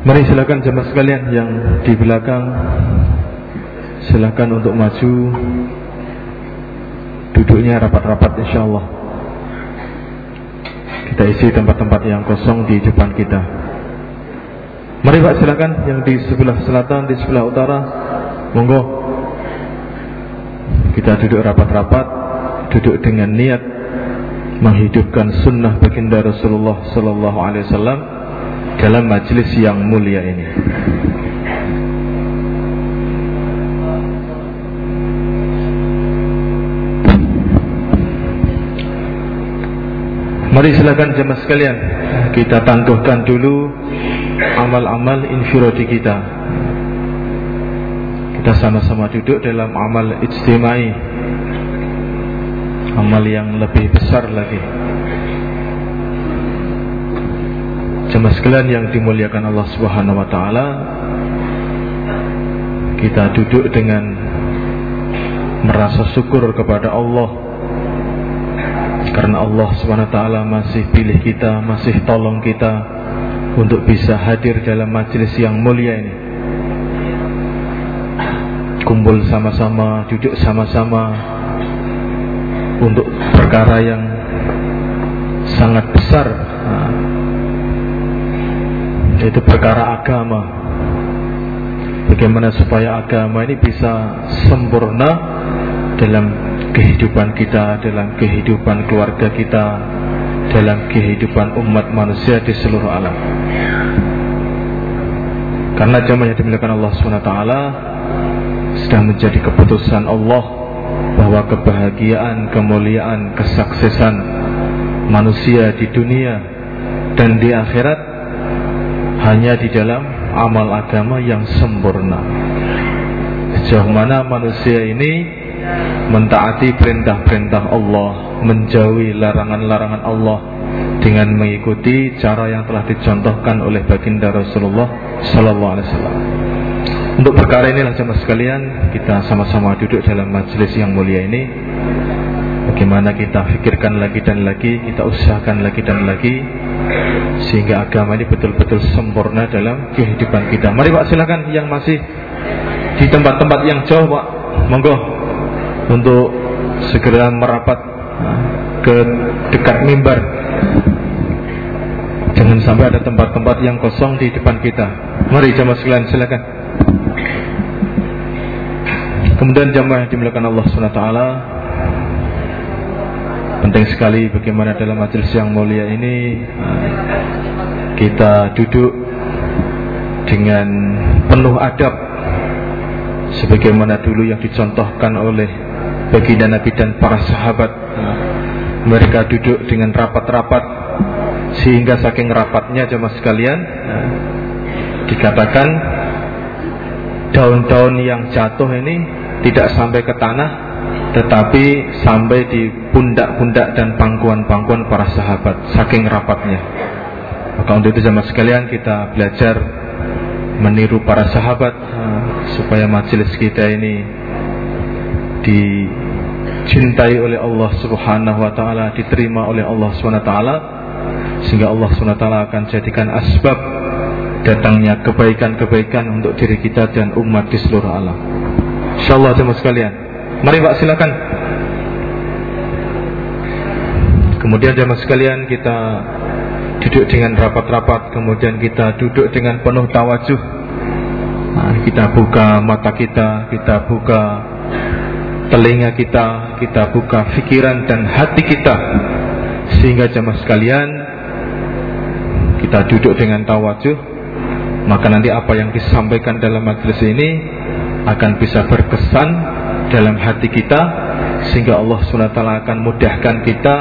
Mari silakan jemaah sekalian yang di belakang. Silakan untuk maju. Duduknya rapat-rapat insyaallah. Kita isi tempat-tempat yang kosong di depan kita. Mari pak silakan yang di sebelah selatan di sebelah utara. Monggo. Kita duduk rapat-rapat duduk dengan niat menghidupkan sunnah baginda Rasulullah Sallallahu Alaihi Wasallam dalam majelis yang mulia ini. Mari silakan jemaah sekalian Kita tangguhkan dulu Amal-amal infirodi kita. Kita sama-sama duduk dalam amal ijtimai. Amal yang lebih besar lagi Jemaah sekalian yang dimuliakan Allah Subhanahu wa taala, kita duduk dengan merasa syukur kepada Allah karena Allah Subhanahu wa taala masih pilih kita, masih tolong kita untuk bisa hadir dalam majelis yang mulia ini. Kumpul sama-sama, duduk sama-sama untuk perkara yang sangat besar. Yaitu perkara agama. Bagaimana supaya agama ini bisa sempurna dalam kehidupan kita dalam kehidupan keluarga kita dalam kehidupan umat manusia di seluruh alam. Karena jamaah yang dimiliki Allah SWT sudah menjadi keputusan Allah bahwa kebahagiaan, kemuliaan, kesuksesan manusia di dunia dan di akhirat hanya di dalam amal agama yang sempurna. Sejauh mana manusia ini mentaati perintah-perintah Allah, menjauhi larangan-larangan Allah dengan mengikuti cara yang telah dicontohkan oleh baginda Rasulullah Sallallahu Alaihi Wasallam. Untuk perkara inilah jemaah sekalian kita sama-sama duduk dalam majelis yang mulia ini. Bagaimana kita pikirkan lagi dan lagi, kita usahakan lagi dan lagi sehingga agama ini betul-betul sempurna dalam kehidupan kita. Mari Pak silakan yang masih di tempat-tempat yang jauh Pak, monggo untuk segera merapat nah, ke dekat mimbar. Jangan sampai ada tempat-tempat yang kosong di depan kita. Mari jamaah sekalian silakan. Kemudian jamaah yang dimuliakan Allah SWT Penting sekali bagaimana dalam majelis yang mulia ini kita duduk dengan penuh adab sebagaimana dulu yang dicontohkan oleh baginda Nabi dan para sahabat. Mereka duduk dengan rapat-rapat sehingga saking rapatnya jemaah sekalian dikatakan daun-daun yang jatuh ini tidak sampai ke tanah tetapi sampai di pundak-pundak dan pangkuan-pangkuan para sahabat saking rapatnya maka untuk itu sama sekalian kita belajar meniru para sahabat uh, supaya majelis kita ini dicintai oleh Allah Subhanahu wa taala, diterima oleh Allah Subhanahu wa taala sehingga Allah Subhanahu wa taala akan jadikan asbab datangnya kebaikan-kebaikan untuk diri kita dan umat di seluruh alam. Insyaallah teman sekalian. Mari Pak silakan. Kemudian jamaah sekalian kita duduk dengan rapat-rapat, kemudian kita duduk dengan penuh tawajuh. Nah, kita buka mata kita, kita buka telinga kita, kita buka pikiran dan hati kita sehingga jamaah sekalian kita duduk dengan tawajuh maka nanti apa yang disampaikan dalam majelis ini akan bisa berkesan dalam hati kita sehingga Allah SWT akan mudahkan kita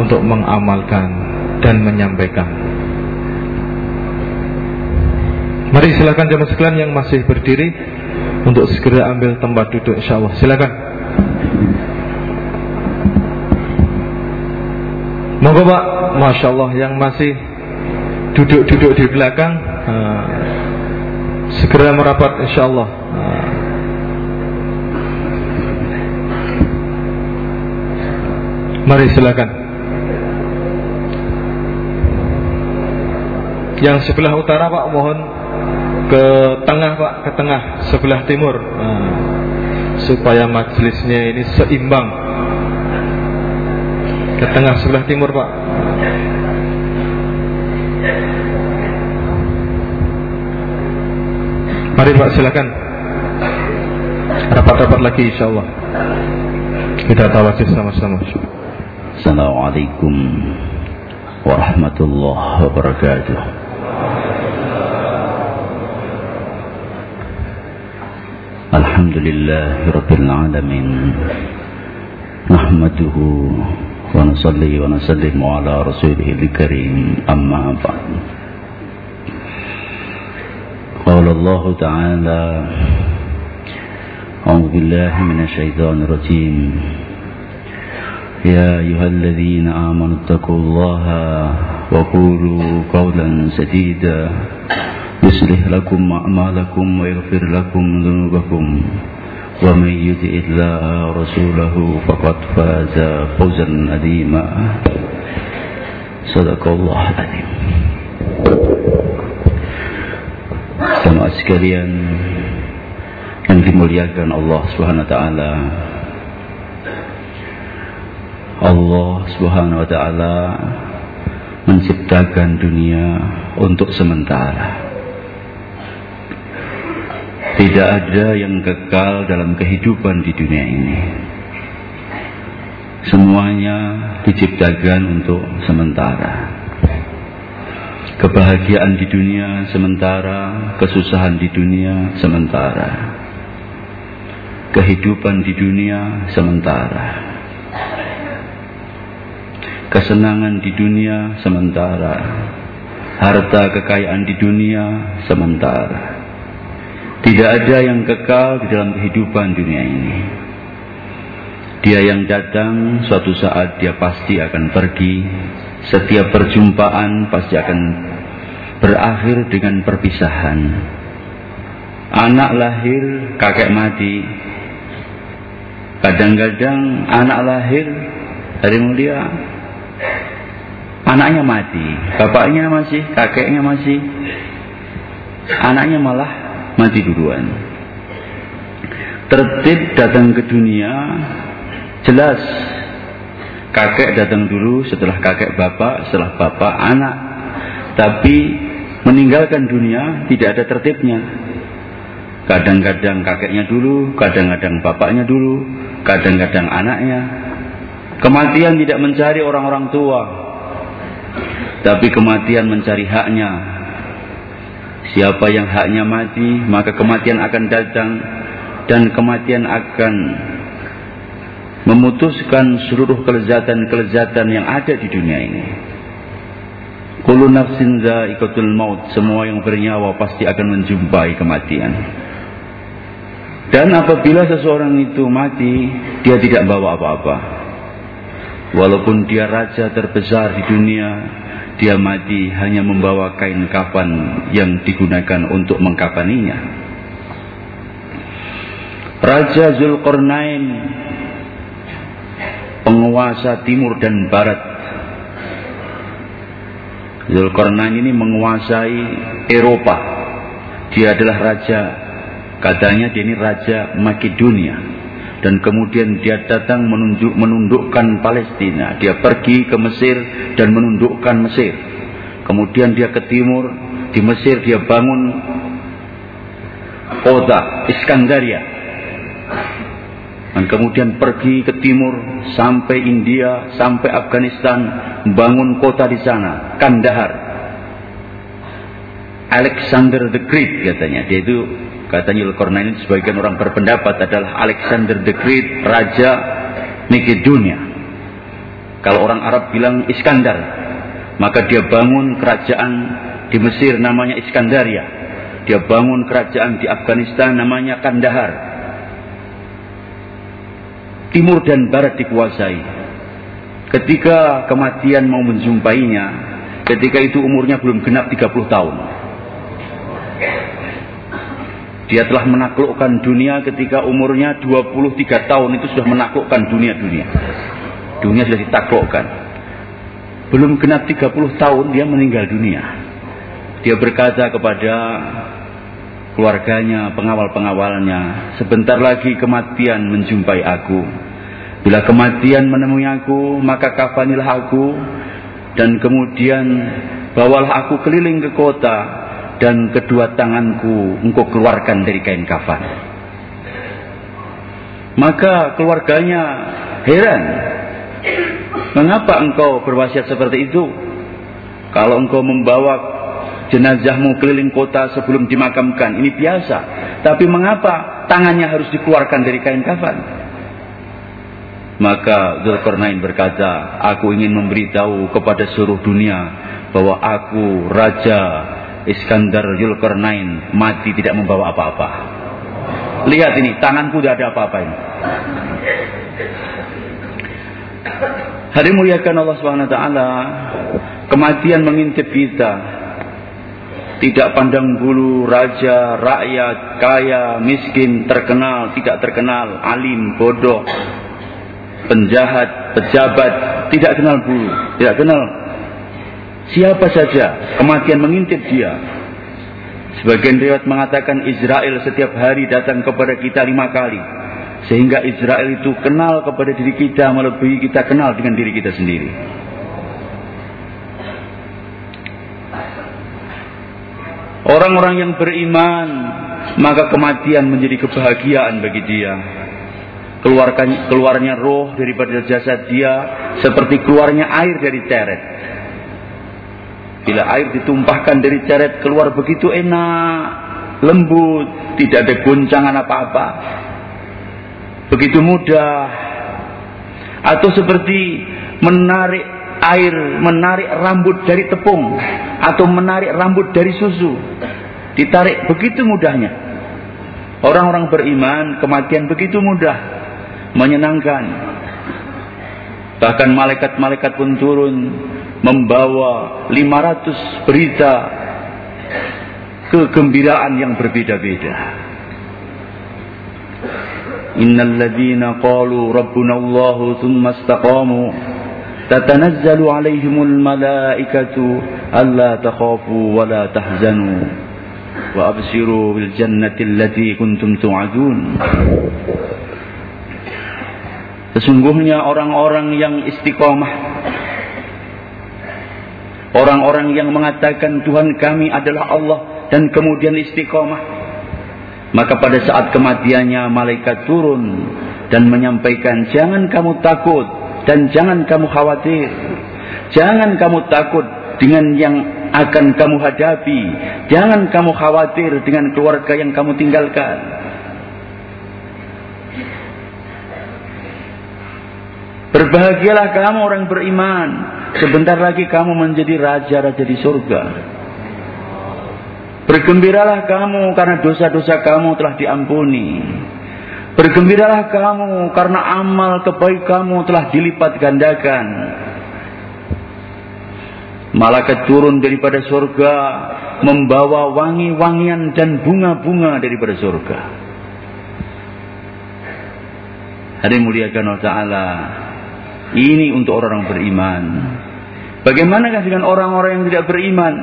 untuk mengamalkan dan menyampaikan. Mari silakan jemaah sekalian yang masih berdiri untuk segera ambil tempat duduk insya Allah. Silakan. Monggo Pak, Masya Allah yang masih duduk-duduk di belakang uh, segera merapat insya Allah. Uh, Mari silakan. Yang sebelah utara Pak mohon ke tengah Pak, ke tengah sebelah timur. Nah, supaya majelisnya ini seimbang. Ke tengah sebelah timur Pak. Mari Pak silakan. Rapat-rapat lagi insya Allah. Kita tawajud sama-sama. Assalamualaikum warahmatullahi wabarakatuh. الحمد لله رب العالمين. نحمده ونصلي ونسلم على رسوله الكريم. أما بعد. قال الله تعالى أعوذ بالله من الشيطان الرجيم. يا أيها الذين آمنوا اتقوا الله وقولوا قولا سديدا يصلح لكم أعمالكم ويغفر لكم ذنوبكم ومن يطع الله ورسوله فقد فاز فوزا عظيما صدق الله العظيم Jemaat sekalian yang dimuliakan Allah Subhanahu wa taala. Allah Subhanahu wa taala menciptakan dunia untuk sementara. Tidak ada yang kekal dalam kehidupan di dunia ini. Semuanya diciptakan untuk sementara. Kebahagiaan di dunia sementara, kesusahan di dunia sementara. Kehidupan di dunia sementara. Kesenangan di dunia sementara. Harta kekayaan di dunia sementara tidak ada yang kekal di dalam kehidupan dunia ini. Dia yang datang suatu saat dia pasti akan pergi. Setiap perjumpaan pasti akan berakhir dengan perpisahan. Anak lahir, kakek mati. Kadang-kadang anak lahir dari mulia anaknya mati, bapaknya masih, kakeknya masih, anaknya malah mati duluan. Tertib datang ke dunia jelas. Kakek datang dulu, setelah kakek bapak, setelah bapak anak. Tapi meninggalkan dunia tidak ada tertibnya. Kadang-kadang kakeknya dulu, kadang-kadang bapaknya dulu, kadang-kadang anaknya. Kematian tidak mencari orang-orang tua, tapi kematian mencari haknya, Siapa yang haknya mati, maka kematian akan datang dan kematian akan memutuskan seluruh kelezatan-kelezatan yang ada di dunia ini. Kullu nafsin za'iqatul maut, semua yang bernyawa pasti akan menjumpai kematian. Dan apabila seseorang itu mati, dia tidak bawa apa-apa. Walaupun dia raja terbesar di dunia, dia mati hanya membawa kain kafan yang digunakan untuk mengkafaninya. Raja Zulkarnain penguasa timur dan barat. Zulkarnain ini menguasai Eropa. Dia adalah raja, katanya dia ini raja Makedonia dan kemudian dia datang menunjuk menundukkan Palestina. Dia pergi ke Mesir dan menundukkan Mesir. Kemudian dia ke timur, di Mesir dia bangun kota Iskandaria. Dan kemudian pergi ke timur sampai India, sampai Afghanistan, bangun kota di sana, Kandahar. Alexander the Great katanya, dia itu Katanya Zulkarnain sebagian orang berpendapat adalah Alexander the Great, Raja Makedonia. Kalau orang Arab bilang Iskandar, maka dia bangun kerajaan di Mesir namanya Iskandaria. Dia bangun kerajaan di Afghanistan namanya Kandahar. Timur dan Barat dikuasai. Ketika kematian mau menjumpainya, ketika itu umurnya belum genap 30 tahun. Dia telah menaklukkan dunia ketika umurnya 23 tahun itu sudah menaklukkan dunia-dunia. Dunia sudah ditaklukkan. Belum genap 30 tahun dia meninggal dunia. Dia berkata kepada keluarganya, pengawal-pengawalnya, sebentar lagi kematian menjumpai aku. Bila kematian menemui aku, maka kafanilah aku dan kemudian bawalah aku keliling ke kota dan kedua tanganku engkau keluarkan dari kain kafan. Maka keluarganya heran. Mengapa engkau berwasiat seperti itu? Kalau engkau membawa jenazahmu keliling kota sebelum dimakamkan. Ini biasa. Tapi mengapa tangannya harus dikeluarkan dari kain kafan? Maka Zulkarnain berkata, aku ingin memberitahu kepada seluruh dunia bahwa aku Raja Iskandar Zulkarnain mati tidak membawa apa-apa. Lihat ini, tanganku tidak ada apa-apa ini. Hari muliakan Allah Subhanahu wa taala, kematian mengintip kita tidak pandang bulu raja, rakyat, kaya, miskin, terkenal, tidak terkenal, alim, bodoh, penjahat, pejabat, tidak kenal bulu, tidak kenal siapa saja, kematian mengintip dia. Sebagian riwayat mengatakan Israel setiap hari datang kepada kita lima kali. Sehingga Israel itu kenal kepada diri kita melebihi kita kenal dengan diri kita sendiri. Orang-orang yang beriman maka kematian menjadi kebahagiaan bagi dia. Keluarkan, keluarnya roh daripada jasad dia seperti keluarnya air dari ceret. Bila air ditumpahkan dari ceret keluar begitu enak, lembut, tidak ada guncangan apa-apa. Begitu mudah. Atau seperti menarik air menarik rambut dari tepung atau menarik rambut dari susu. Ditarik begitu mudahnya. Orang-orang beriman kematian begitu mudah, menyenangkan. Bahkan malaikat-malaikat pun turun membawa 500 berita kegembiraan yang berbeda-beda. Innalladzina qalu rabbuna Allahu tsumma istaqamu tatanazzalu alaihimul malaikatu alla takhafu wa la tahzanu wa absiru bil jannati allati kuntum tu'adun. Sesungguhnya orang-orang yang istiqamah Orang-orang yang mengatakan Tuhan kami adalah Allah Dan kemudian istiqomah Maka pada saat kematiannya malaikat turun Dan menyampaikan Jangan kamu takut dan jangan kamu khawatir. Jangan kamu takut dengan yang akan kamu hadapi. Jangan kamu khawatir dengan keluarga yang kamu tinggalkan. Berbahagialah kamu orang beriman. Sebentar lagi kamu menjadi raja-raja di surga. Bergembiralah kamu karena dosa-dosa kamu telah diampuni. Bergembiralah kamu karena amal kebaik kamu telah dilipat gandakan. Malaikat turun daripada surga membawa wangi-wangian dan bunga-bunga daripada surga. Hari muliakan Allah Ta'ala. Ini untuk orang-orang beriman. Bagaimanakah dengan orang-orang yang tidak beriman?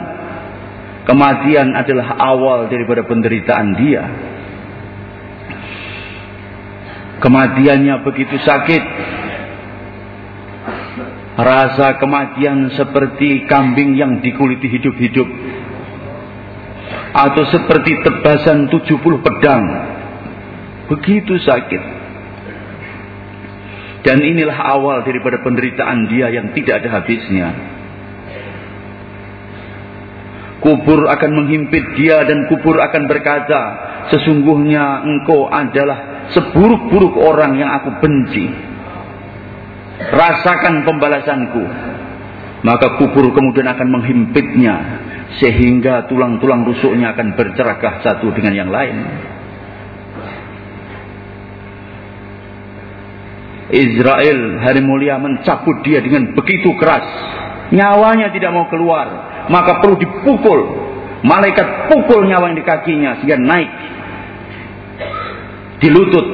Kematian adalah awal daripada penderitaan dia. Kematiannya begitu sakit. Rasa kematian seperti kambing yang dikuliti hidup-hidup. Atau seperti tebasan 70 pedang. Begitu sakit. Dan inilah awal daripada penderitaan dia yang tidak ada habisnya. Kubur akan menghimpit dia dan kubur akan berkata, sesungguhnya engkau adalah seburuk-buruk orang yang aku benci. Rasakan pembalasanku. Maka kubur kemudian akan menghimpitnya. Sehingga tulang-tulang rusuknya akan bercerakah satu dengan yang lain. Israel hari mulia mencabut dia dengan begitu keras. Nyawanya tidak mau keluar. Maka perlu dipukul. Malaikat pukul nyawa yang di kakinya sehingga naik di lutut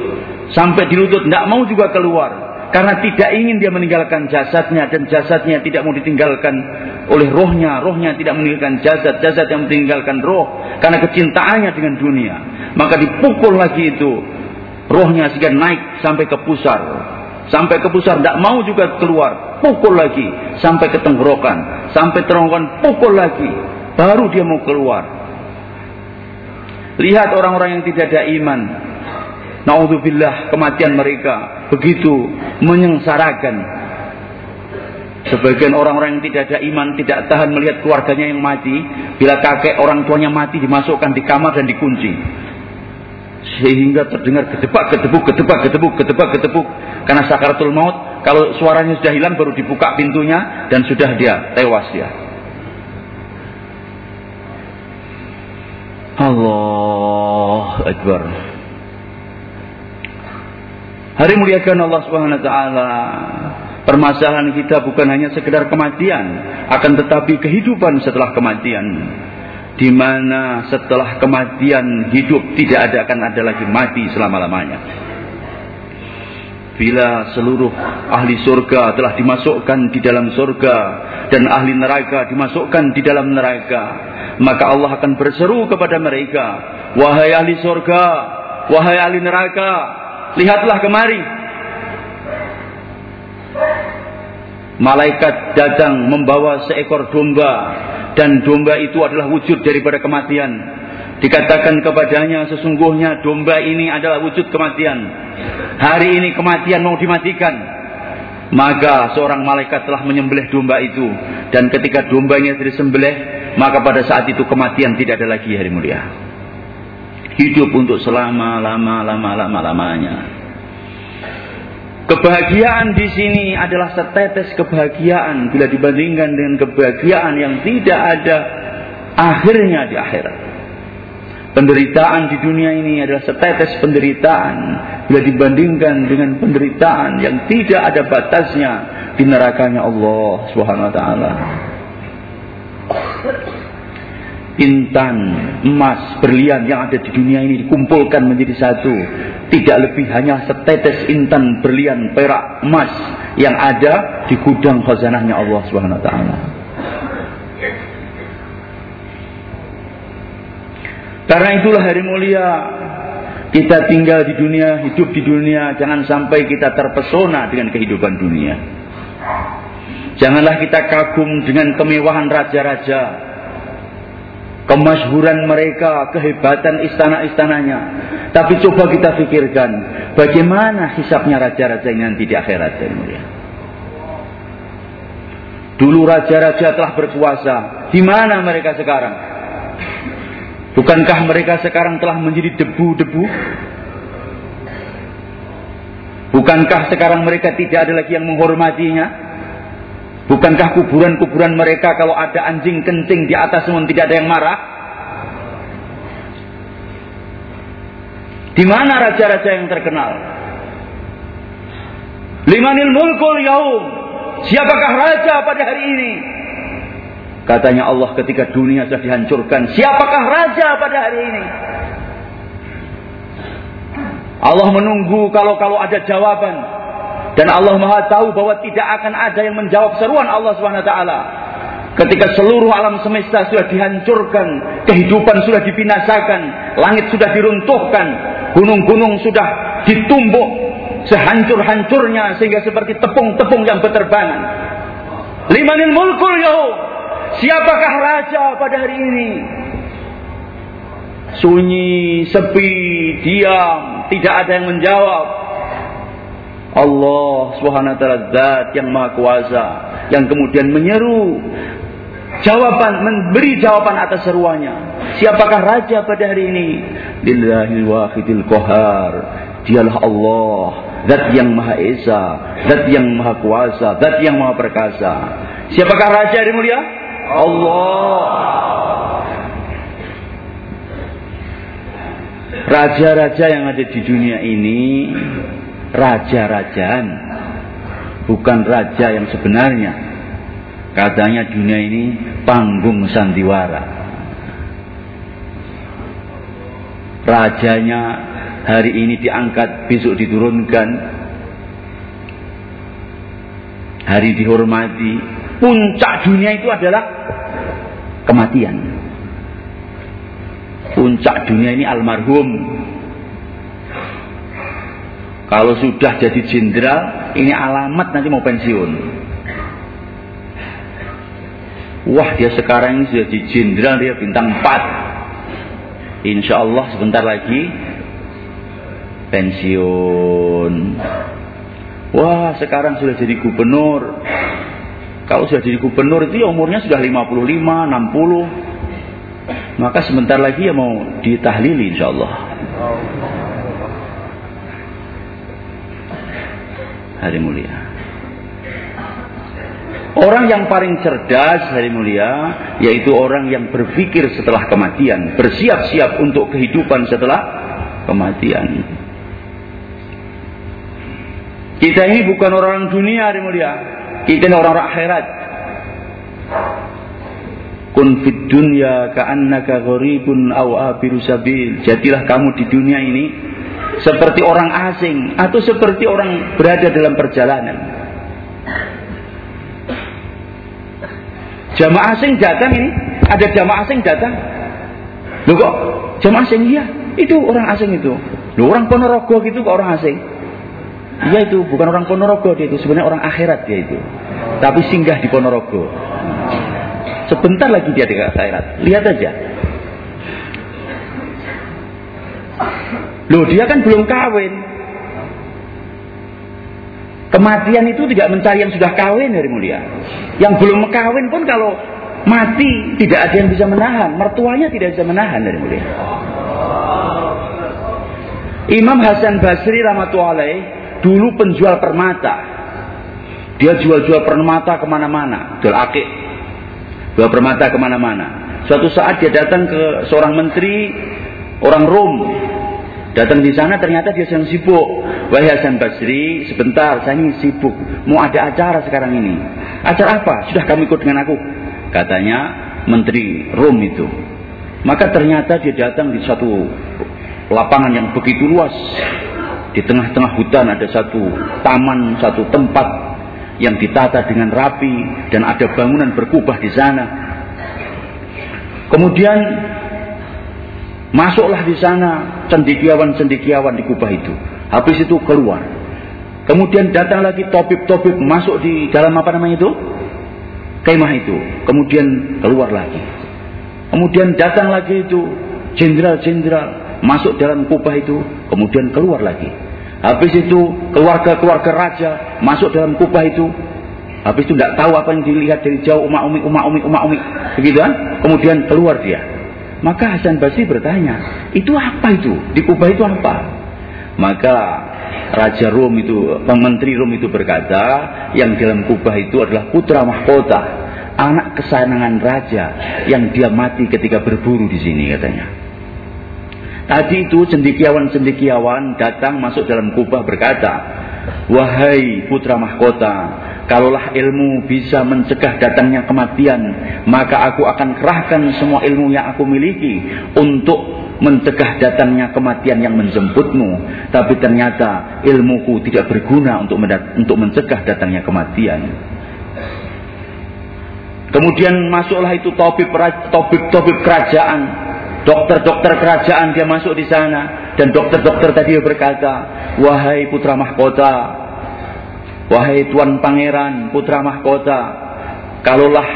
sampai di lutut tidak mau juga keluar karena tidak ingin dia meninggalkan jasadnya dan jasadnya tidak mau ditinggalkan oleh rohnya, rohnya tidak meninggalkan jasad, jasad yang meninggalkan roh karena kecintaannya dengan dunia. Maka dipukul lagi itu rohnya sehingga naik sampai ke pusar. Sampai ke pusar tidak mau juga keluar, pukul lagi sampai ke tenggorokan, sampai tenggorokan pukul lagi, baru dia mau keluar. Lihat orang-orang yang tidak ada iman, Naudzubillah kematian mereka begitu menyengsarakan. Sebagian orang-orang yang tidak ada iman tidak tahan melihat keluarganya yang mati. Bila kakek orang tuanya mati dimasukkan di kamar dan dikunci. Sehingga terdengar gedebak, gedebuk, gedebak, gedebuk, gedebak, gedebuk. Karena sakaratul maut, kalau suaranya sudah hilang baru dibuka pintunya dan sudah dia tewas ya. Allah Akbar. Hari muliakan Allah Subhanahu wa taala. Permasalahan kita bukan hanya sekedar kematian, akan tetapi kehidupan setelah kematian. Di mana setelah kematian hidup tidak ada akan ada lagi mati selama-lamanya. Bila seluruh ahli surga telah dimasukkan di dalam surga dan ahli neraka dimasukkan di dalam neraka, maka Allah akan berseru kepada mereka, "Wahai ahli surga, wahai ahli neraka, lihatlah kemari. Malaikat datang membawa seekor domba dan domba itu adalah wujud daripada kematian. Dikatakan kepadanya sesungguhnya domba ini adalah wujud kematian. Hari ini kematian mau dimatikan. Maka seorang malaikat telah menyembelih domba itu dan ketika dombanya disembelih maka pada saat itu kematian tidak ada lagi hari mulia hidup untuk selama lama lama lama lamanya. Kebahagiaan di sini adalah setetes kebahagiaan bila dibandingkan dengan kebahagiaan yang tidak ada akhirnya di akhirat. Penderitaan di dunia ini adalah setetes penderitaan bila dibandingkan dengan penderitaan yang tidak ada batasnya di nerakanya Allah Subhanahu wa taala intan, emas, berlian yang ada di dunia ini dikumpulkan menjadi satu. Tidak lebih hanya setetes intan, berlian, perak, emas yang ada di gudang khazanahnya Allah Subhanahu wa taala. Karena itulah hari mulia kita tinggal di dunia, hidup di dunia, jangan sampai kita terpesona dengan kehidupan dunia. Janganlah kita kagum dengan kemewahan raja-raja, kemasyhuran mereka, kehebatan istana-istananya. Tapi coba kita pikirkan, bagaimana hisapnya raja-raja ini nanti di akhirat yang mulia. Dulu raja-raja telah berkuasa, di mana mereka sekarang? Bukankah mereka sekarang telah menjadi debu-debu? Bukankah sekarang mereka tidak ada lagi yang menghormatinya? Bukankah kuburan-kuburan mereka kalau ada anjing kencing di atas namun tidak ada yang marah? Di mana raja-raja yang terkenal? Limanil mulkul yaum. Siapakah raja pada hari ini? Katanya Allah ketika dunia sudah dihancurkan. Siapakah raja pada hari ini? Allah menunggu kalau-kalau ada jawaban. Dan Allah Maha tahu bahwa tidak akan ada yang menjawab seruan Allah taala. Ketika seluruh alam semesta sudah dihancurkan, kehidupan sudah dibinasakan, langit sudah diruntuhkan, gunung-gunung sudah ditumbuk sehancur-hancurnya sehingga seperti tepung-tepung yang berterbangan. Limanil mulkul yahu. Siapakah raja pada hari ini? Sunyi, sepi, diam, tidak ada yang menjawab. Allah Subhanahu wa taala zat yang maha kuasa yang kemudian menyeru. Jawaban memberi jawaban atas seruannya. Siapakah raja pada hari ini? Lillahil wahidil qahar dialah Allah zat yang maha esa zat yang maha kuasa zat yang maha perkasa. Siapakah raja hari mulia? Allah. Raja-raja yang ada di dunia ini raja-rajaan bukan raja yang sebenarnya katanya dunia ini panggung sandiwara rajanya hari ini diangkat besok diturunkan hari dihormati. Puncak dunia itu adalah kematian. Puncak dunia ini almarhum. Kalau sudah jadi jenderal, ini alamat nanti mau pensiun. Wah dia sekarang ini sudah jadi jenderal, dia bintang 4. Insya Allah sebentar lagi pensiun. Wah sekarang sudah jadi gubernur. Kalau sudah jadi gubernur itu ya umurnya sudah 55, 60. Maka sebentar lagi ya mau ditahlili insya Allah. Hari mulia. Orang yang paling cerdas hari mulia yaitu orang yang berpikir setelah kematian, bersiap-siap untuk kehidupan setelah kematian. Kita ini bukan orang dunia hari mulia. Kita ini orang-orang akhirat. Kun fid dunya ka'annaka gharibun aw abiru sabil. Jadilah kamu di dunia ini seperti orang asing atau seperti orang berada dalam perjalanan. Jamaah asing datang ini, ada jamaah asing datang. Loh kok jamaah asing iya? Itu orang asing itu. Loh orang Ponorogo gitu kok orang asing. Iya itu bukan orang Ponorogo dia itu sebenarnya orang akhirat dia itu. Tapi singgah di Ponorogo. Sebentar lagi dia di akhirat. Lihat aja. Loh dia kan belum kawin. Kematian itu tidak mencari yang sudah kawin dari mulia. Yang belum kawin pun kalau mati tidak ada yang bisa menahan. Mertuanya tidak bisa menahan dari mulia. Imam Hasan Basri rahmatullahi dulu penjual permata. Dia jual-jual permata ke mana-mana, jual akik, jual permata ke mana-mana. Suatu saat dia datang ke seorang menteri, orang Rom. Datang di sana ternyata dia sedang sibuk. Wahai Hasan Basri, sebentar, saya ini sibuk. Mau ada acara sekarang ini. Acara apa? Sudah kamu ikut dengan aku. Katanya menteri Rom itu. Maka ternyata dia datang di satu lapangan yang begitu luas. Di tengah-tengah hutan ada satu taman, satu tempat yang ditata dengan rapi dan ada bangunan berkubah di sana. Kemudian masuklah di sana cendikiawan-cendikiawan di kubah itu. Habis itu keluar. Kemudian datang lagi topik-topik masuk di dalam apa namanya itu? Kemah itu. Kemudian keluar lagi. Kemudian datang lagi itu jenderal-jenderal masuk dalam kubah itu, kemudian keluar lagi. Habis itu keluarga-keluarga raja masuk dalam kubah itu. Habis itu tidak tahu apa yang dilihat dari jauh umat umi umat umi umat umi begitu kan? Kemudian keluar dia. Maka Hasan Basri bertanya, itu apa itu? Di kubah itu apa? Maka Raja Rom itu, Menteri Rom itu berkata, yang dalam kubah itu adalah putra mahkota, anak kesayangan raja yang dia mati ketika berburu di sini katanya. Tadi itu cendikiawan-cendikiawan datang masuk dalam kubah berkata, Wahai putra mahkota, kalaulah ilmu bisa mencegah datangnya kematian, maka aku akan kerahkan semua ilmu yang aku miliki untuk mencegah datangnya kematian yang menjemputmu. Tapi ternyata ilmuku tidak berguna untuk untuk mencegah datangnya kematian. Kemudian masuklah itu topik-topik kerajaan Dokter-dokter kerajaan dia masuk di sana dan dokter-dokter tadi berkata, "Wahai putra mahkota, wahai tuan pangeran, putra mahkota, kalaulah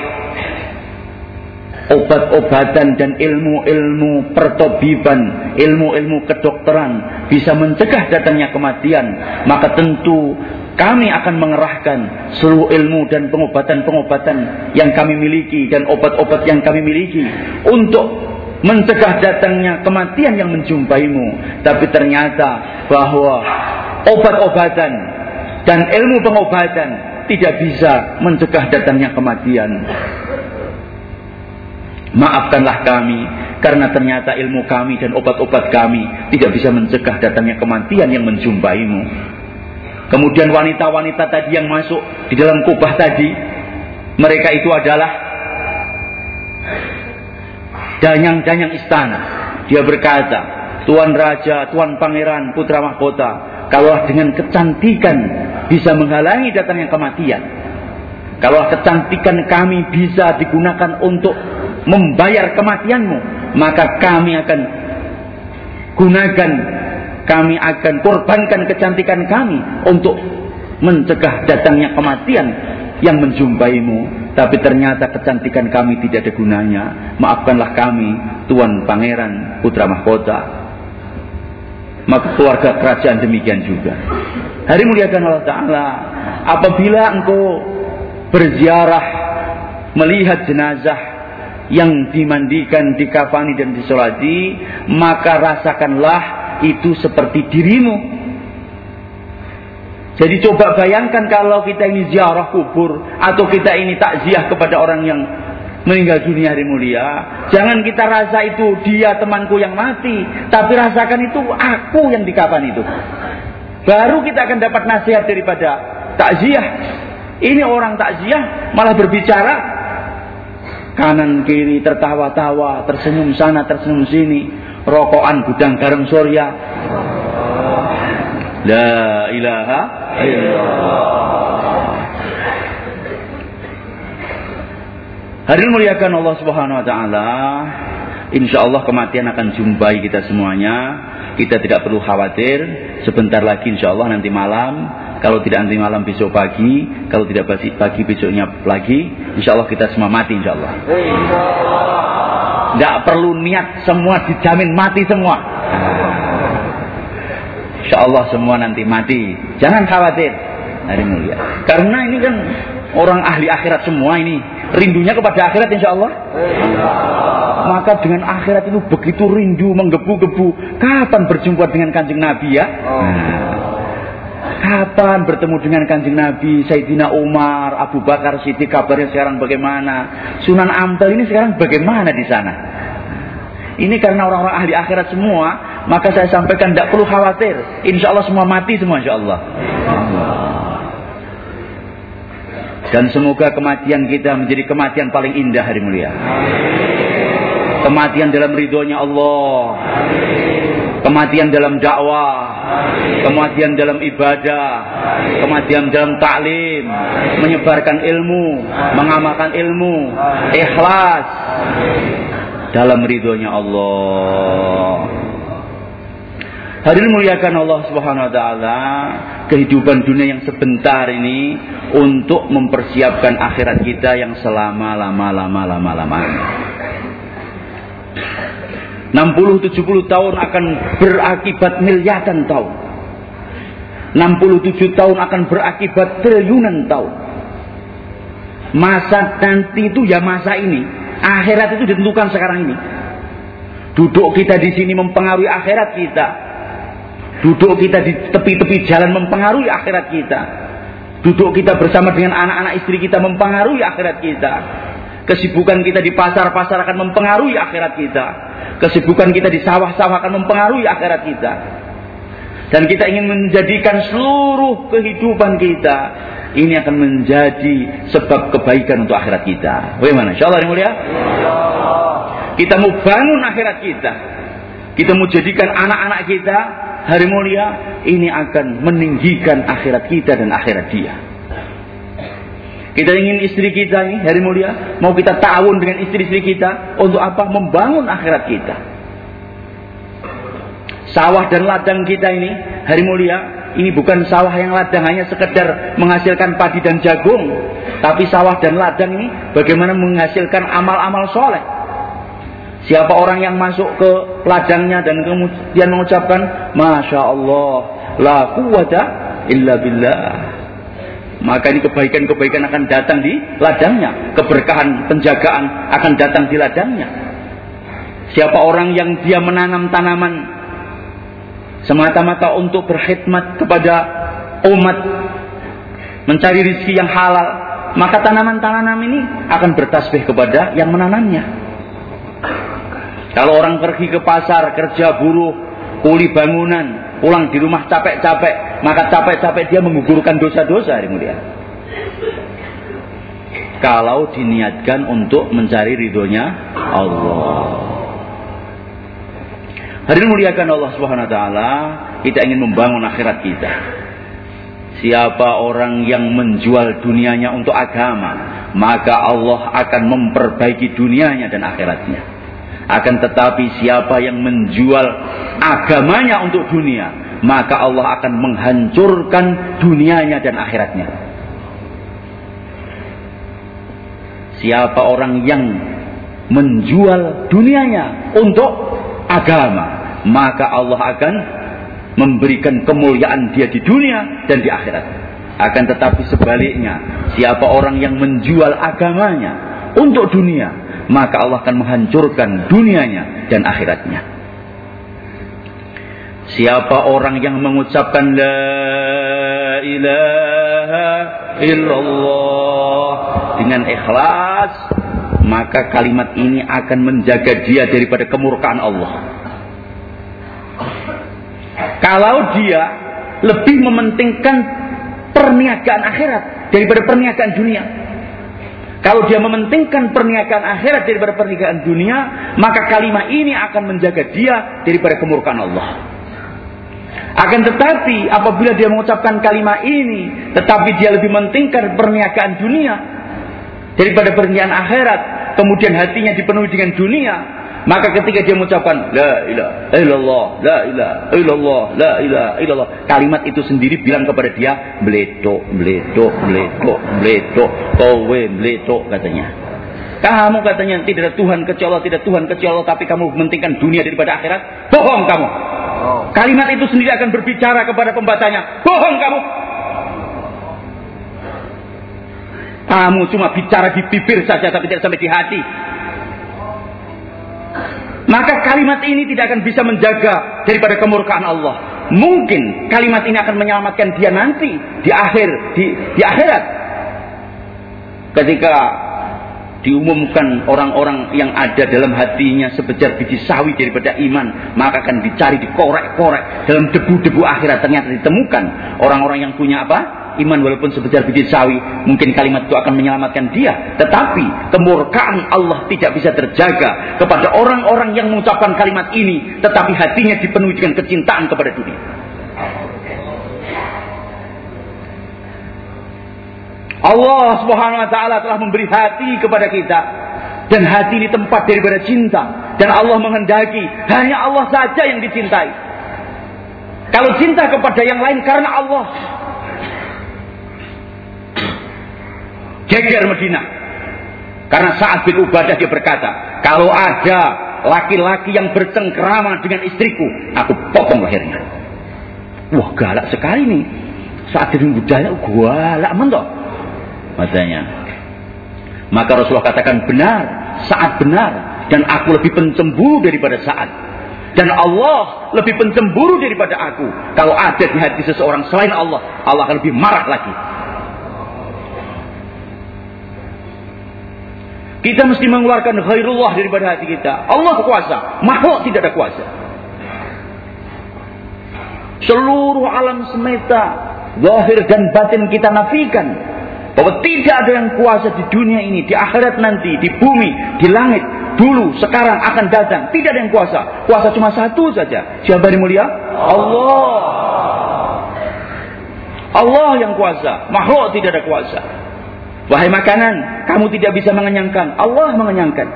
obat-obatan dan ilmu-ilmu pertobiban, ilmu-ilmu kedokteran bisa mencegah datangnya kematian, maka tentu kami akan mengerahkan seluruh ilmu dan pengobatan-pengobatan yang kami miliki dan obat-obat yang kami miliki untuk mencegah datangnya kematian yang menjumpaimu. Tapi ternyata bahwa obat-obatan dan ilmu pengobatan tidak bisa mencegah datangnya kematian. Maafkanlah kami karena ternyata ilmu kami dan obat-obat kami tidak bisa mencegah datangnya kematian yang menjumpaimu. Kemudian wanita-wanita tadi yang masuk di dalam kubah tadi, mereka itu adalah danyang-danyang istana. Dia berkata, Tuan Raja, Tuan Pangeran, Putra Mahkota, kalau dengan kecantikan bisa menghalangi datangnya kematian, Kalau kecantikan kami bisa digunakan untuk membayar kematianmu, maka kami akan gunakan, kami akan korbankan kecantikan kami untuk mencegah datangnya kematian yang menjumpaimu. Tapi ternyata kecantikan kami tidak ada gunanya. Maafkanlah kami, Tuan Pangeran Putra Mahkota. Maka keluarga kerajaan demikian juga. Hari muliakan Allah Ta'ala. Apabila engkau berziarah melihat jenazah yang dimandikan, dikafani dan disolati, maka rasakanlah itu seperti dirimu. Jadi coba bayangkan kalau kita ini ziarah kubur atau kita ini takziah kepada orang yang meninggal dunia hari mulia. Jangan kita rasa itu dia temanku yang mati, tapi rasakan itu aku yang dikafan itu. Baru kita akan dapat nasihat daripada takziah. Ini orang takziah malah berbicara kanan kiri tertawa-tawa, tersenyum sana, tersenyum sini, rokokan gudang garam surya. La ilaha illallah. Hari muliakan Allah Subhanahu wa taala. Insya Allah kematian akan jumpai kita semuanya. Kita tidak perlu khawatir. Sebentar lagi insya Allah nanti malam kalau tidak nanti malam besok pagi, kalau tidak pagi, pagi besoknya lagi, insya Allah kita semua mati insya Allah. Tidak perlu niat semua dijamin mati semua. Insya Allah semua nanti mati. Jangan khawatir. Hari mulia. Karena ini kan orang ahli akhirat semua ini. Rindunya kepada akhirat insya Allah. Maka dengan akhirat itu begitu rindu menggebu-gebu. Kapan berjumpa dengan kanjeng Nabi ya? Nah. Kapan bertemu dengan kanjeng Nabi, Sayyidina Umar, Abu Bakar, Siti, kabarnya sekarang bagaimana? Sunan Ampel ini sekarang bagaimana di sana? Ini karena orang-orang ahli akhirat semua, maka saya sampaikan tidak perlu khawatir. Insya Allah semua mati semua, insya Allah. Dan semoga kematian kita menjadi kematian paling indah hari mulia. Kematian dalam ridhonya Allah. Kematian dalam dakwah kematian dalam ibadah, kematian dalam taklim, menyebarkan ilmu, mengamalkan ilmu, ikhlas dalam ridhonya Allah. Hadirin muliakan Allah Subhanahu wa taala, kehidupan dunia yang sebentar ini untuk mempersiapkan akhirat kita yang selama lama lama lama lama. 60-70 tahun akan berakibat miliaran tahun. 67 tahun akan berakibat triliunan tahun. Masa nanti itu ya masa ini. Akhirat itu ditentukan sekarang ini. Duduk kita di sini mempengaruhi akhirat kita. Duduk kita di tepi-tepi jalan mempengaruhi akhirat kita. Duduk kita bersama dengan anak-anak istri kita mempengaruhi akhirat kita. Kesibukan kita di pasar-pasar akan mempengaruhi akhirat kita. Kesibukan kita di sawah-sawah akan mempengaruhi akhirat kita. Dan kita ingin menjadikan seluruh kehidupan kita ini akan menjadi sebab kebaikan untuk akhirat kita. Bagaimana? Insyaallah ini mulia. Kita mau bangun akhirat kita. Kita mau jadikan anak-anak kita hari mulia ini akan meninggikan akhirat kita dan akhirat dia. Kita ingin istri kita ini hari mulia mau kita tahun dengan istri-istri kita untuk apa? Membangun akhirat kita. Sawah dan ladang kita ini hari mulia ini bukan sawah yang ladang hanya sekedar menghasilkan padi dan jagung, tapi sawah dan ladang ini bagaimana menghasilkan amal-amal soleh. Siapa orang yang masuk ke ladangnya dan kemudian mengucapkan Masya Allah La quwata illa billah maka ini kebaikan-kebaikan akan datang di ladangnya. Keberkahan, penjagaan akan datang di ladangnya. Siapa orang yang dia menanam tanaman semata-mata untuk berkhidmat kepada umat, mencari rizki yang halal, maka tanaman-tanaman ini akan bertasbih kepada yang menanamnya. Kalau orang pergi ke pasar, kerja buruh, kuli bangunan, pulang di rumah capek-capek, maka capek-capek dia menggugurkan dosa-dosa hari mulia. Kalau diniatkan untuk mencari ridhonya Allah. Hari muliakan Allah Subhanahu wa taala, kita ingin membangun akhirat kita. Siapa orang yang menjual dunianya untuk agama, maka Allah akan memperbaiki dunianya dan akhiratnya. Akan tetapi siapa yang menjual agamanya untuk dunia, maka Allah akan menghancurkan dunianya dan akhiratnya. Siapa orang yang menjual dunianya untuk agama, maka Allah akan memberikan kemuliaan dia di dunia dan di akhirat. Akan tetapi sebaliknya, siapa orang yang menjual agamanya untuk dunia, maka Allah akan menghancurkan dunianya dan akhiratnya. Siapa orang yang mengucapkan la ilaha illallah dengan ikhlas, maka kalimat ini akan menjaga dia daripada kemurkaan Allah. Kalau dia lebih mementingkan perniagaan akhirat daripada perniagaan dunia. Kalau dia mementingkan perniagaan akhirat daripada perniagaan dunia, maka kalimat ini akan menjaga dia daripada kemurkaan Allah. Akan tetapi apabila dia mengucapkan kalimat ini, tetapi dia lebih mementingkan perniagaan dunia daripada perniagaan akhirat, kemudian hatinya dipenuhi dengan dunia, maka ketika dia mengucapkan la ilaha illallah, la ilaha illallah, la ilaha illallah, kalimat itu sendiri bilang kepada dia meledo, meledo, meledo, meledo, kowe meledo katanya. Kamu katanya tidak ada Tuhan kecuali Allah, tidak Tuhan kecuali Allah, tapi kamu mementingkan dunia daripada akhirat. Bohong kamu. Kalimat itu sendiri akan berbicara kepada pembacanya. Bohong kamu. Kamu cuma bicara di bibir saja tapi tidak sampai di hati. Maka kalimat ini tidak akan bisa menjaga daripada kemurkaan Allah. Mungkin kalimat ini akan menyelamatkan dia nanti di akhir di, di akhirat. Ketika diumumkan orang-orang yang ada dalam hatinya sebejar biji sawi daripada iman, maka akan dicari dikorek-korek dalam debu-debu akhirat ternyata ditemukan orang-orang yang punya apa? Iman walaupun sebesar biji sawi, mungkin kalimat itu akan menyelamatkan dia. Tetapi kemurkaan Allah tidak bisa terjaga kepada orang-orang yang mengucapkan kalimat ini, tetapi hatinya dipenuhi dengan kecintaan kepada dunia. Allah Subhanahu wa taala telah memberi hati kepada kita dan hati ini tempat daripada cinta dan Allah menghendaki hanya Allah saja yang dicintai. Kalau cinta kepada yang lain karena Allah Geger Medina. Karena saat bin Ubadah dia berkata, kalau ada laki-laki yang bercengkrama dengan istriku, aku potong lehernya. Wah galak sekali nih. Saat bin Ubadah galak mentok. Masanya. Maka Rasulullah katakan benar, saat benar. Dan aku lebih pencemburu daripada saat. Dan Allah lebih pencemburu daripada aku. Kalau ada di hati seseorang selain Allah, Allah akan lebih marah lagi. Kita mesti mengeluarkan khairullah daripada hati kita. Allah kuasa, makhluk tidak ada kuasa. Seluruh alam semesta, zahir dan batin kita nafikan. Bahwa tidak ada yang kuasa di dunia ini, di akhirat nanti, di bumi, di langit. Dulu, sekarang akan datang. Tidak ada yang kuasa. Kuasa cuma satu saja. Siapa yang mulia? Allah. Allah yang kuasa. Makhluk tidak ada kuasa. Wahai makanan, kamu tidak bisa mengenyangkan. Allah mengenyangkan.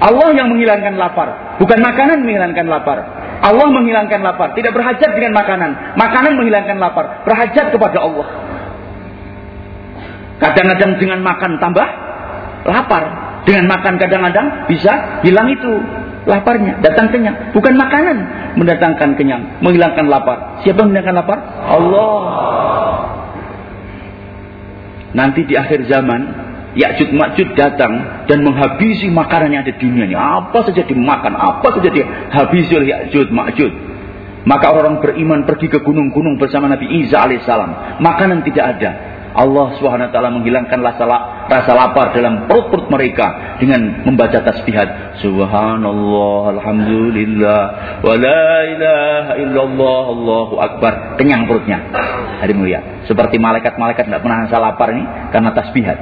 Allah yang menghilangkan lapar. Bukan makanan menghilangkan lapar. Allah menghilangkan lapar. Tidak berhajat dengan makanan. Makanan menghilangkan lapar. Berhajat kepada Allah. Kadang-kadang dengan makan tambah lapar. Dengan makan kadang-kadang bisa hilang itu laparnya. Datang kenyang. Bukan makanan mendatangkan kenyang. Menghilangkan lapar. Siapa yang menghilangkan lapar? Allah. Nanti di akhir zaman, Ya'jud Ma'jud datang dan menghabisi makanan yang ada di dunia ini. Apa saja dimakan, apa saja dihabisi oleh Ya'jud Ma'jud. Maka orang-orang beriman pergi ke gunung-gunung bersama Nabi Isa alaihissalam. Makanan tidak ada. Allah SWT menghilangkan rasa, rasa lapar dalam perut-perut mereka dengan membaca tasbihat Subhanallah Alhamdulillah wa la ilaha illallah Allahu Akbar kenyang perutnya hari mulia seperti malaikat-malaikat tidak pernah rasa lapar ini karena tasbihat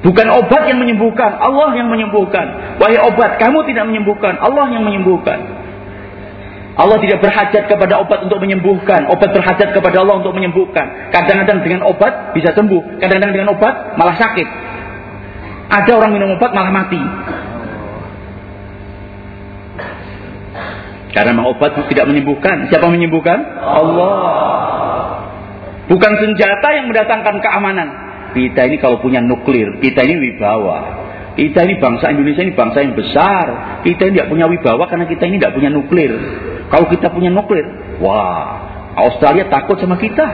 bukan obat yang menyembuhkan Allah yang menyembuhkan wahai obat kamu tidak menyembuhkan Allah yang menyembuhkan Allah tidak berhajat kepada obat untuk menyembuhkan. Obat berhajat kepada Allah untuk menyembuhkan. Kadang-kadang dengan obat bisa sembuh. Kadang-kadang dengan obat malah sakit. Ada orang minum obat malah mati. Karena memang obat tidak menyembuhkan. Siapa menyembuhkan? Allah. Bukan senjata yang mendatangkan keamanan. Kita ini kalau punya nuklir, kita ini wibawa. Kita ini bangsa Indonesia ini bangsa yang besar. Kita ini tidak punya wibawa karena kita ini tidak punya nuklir. Kalau kita punya nuklir, wah, Australia takut sama kita.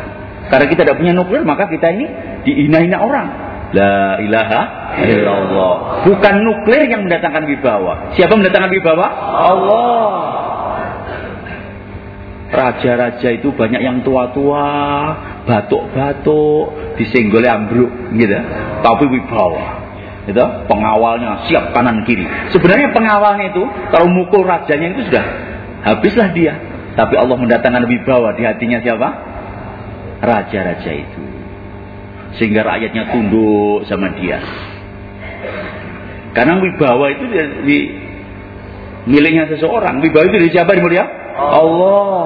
Karena kita tidak punya nuklir, maka kita ini dihina-hina orang. La ilaha illallah. Bukan nuklir yang mendatangkan wibawa. Siapa mendatangkan wibawa? Allah. Raja-raja itu banyak yang tua-tua, batuk-batuk, disenggol ambruk gitu. Tapi wibawa. Gitu, pengawalnya siap kanan kiri. Sebenarnya pengawalnya itu kalau mukul rajanya itu sudah habislah dia. Tapi Allah mendatangkan wibawa di hatinya siapa? Raja-raja itu. Sehingga rakyatnya tunduk sama dia. Karena wibawa itu di, di miliknya seseorang. Wibawa itu dari siapa di mulia? Allah.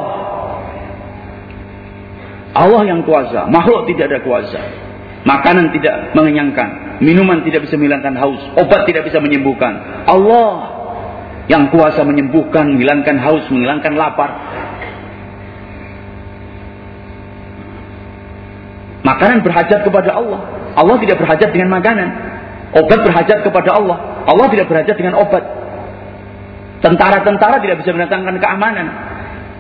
Allah yang kuasa, makhluk tidak ada kuasa. Makanan tidak mengenyangkan, minuman tidak bisa menghilangkan haus, obat tidak bisa menyembuhkan. Allah yang kuasa menyembuhkan, menghilangkan haus, menghilangkan lapar. Makanan berhajat kepada Allah. Allah tidak berhajat dengan makanan. Obat berhajat kepada Allah. Allah tidak berhajat dengan obat. Tentara-tentara tidak bisa mendatangkan keamanan.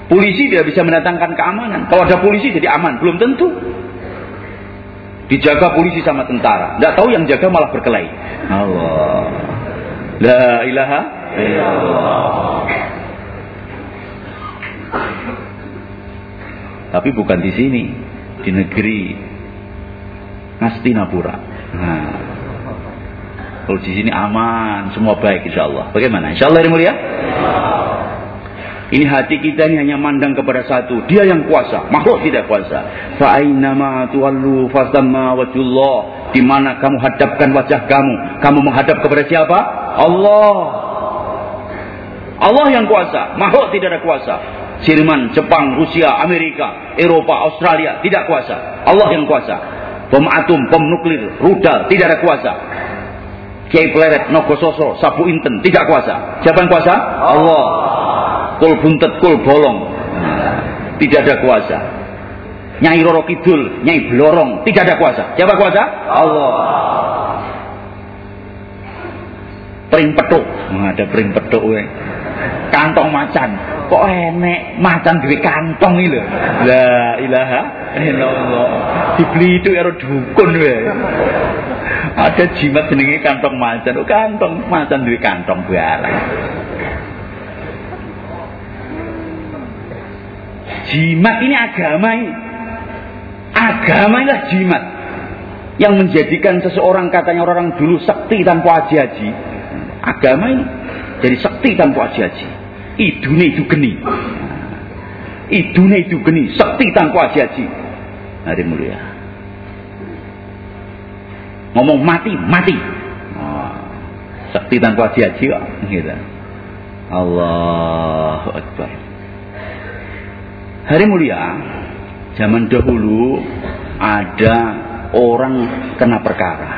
Polisi tidak bisa mendatangkan keamanan. Kalau ada polisi jadi aman, belum tentu. Dijaga polisi sama tentara. Tidak tahu yang jaga malah berkelahi. Allah. La ilaha illallah. Tapi bukan di sini, di negeri Ngastinapura. Nah, kalau di sini aman, semua baik insya Allah. Bagaimana? Insya Allah ini mulia? Ini hati kita ini hanya mandang kepada satu. Dia yang kuasa. Makhluk tidak kuasa. Fa'ainama tuwallu fasamma wajullah. Di mana kamu hadapkan wajah kamu. Kamu menghadap kepada siapa? Allah. Allah yang kuasa. Makhluk tidak ada kuasa. Jerman, Jepang, Rusia, Amerika, Eropa, Australia tidak kuasa. Allah yang kuasa. Bom atom, bom nuklir, rudal tidak ada kuasa. Kiai Pleret, Nogososo, Sabu Inten tidak kuasa. Siapa yang kuasa? Allah kul buntet kul bolong tidak ada kuasa Nyai Roro Kidul, Nyai Blorong, tidak ada kuasa. Siapa kuasa? Allah. Pring petuk, nah, ada pring petuk we. Kantong macan. Kok enek macan duwe kantong iki lho. La ilaha illallah. Dibeli itu karo dukun we. Ada jimat jenenge kantong macan. Oh, kantong macan duwe kantong barang. Jimat ini agama ini. Agama inilah jimat. Yang menjadikan seseorang katanya orang dulu sakti tanpa haji-haji. Agama ini jadi sakti tanpa haji-haji. Idune itu geni. Idune itu geni. Sakti tanpa haji-haji. Hari mulia. Ngomong mati, mati. Sakti tanpa haji-haji. Gitu. Allahu Akbar. Hari mulia, zaman dahulu ada orang kena perkara.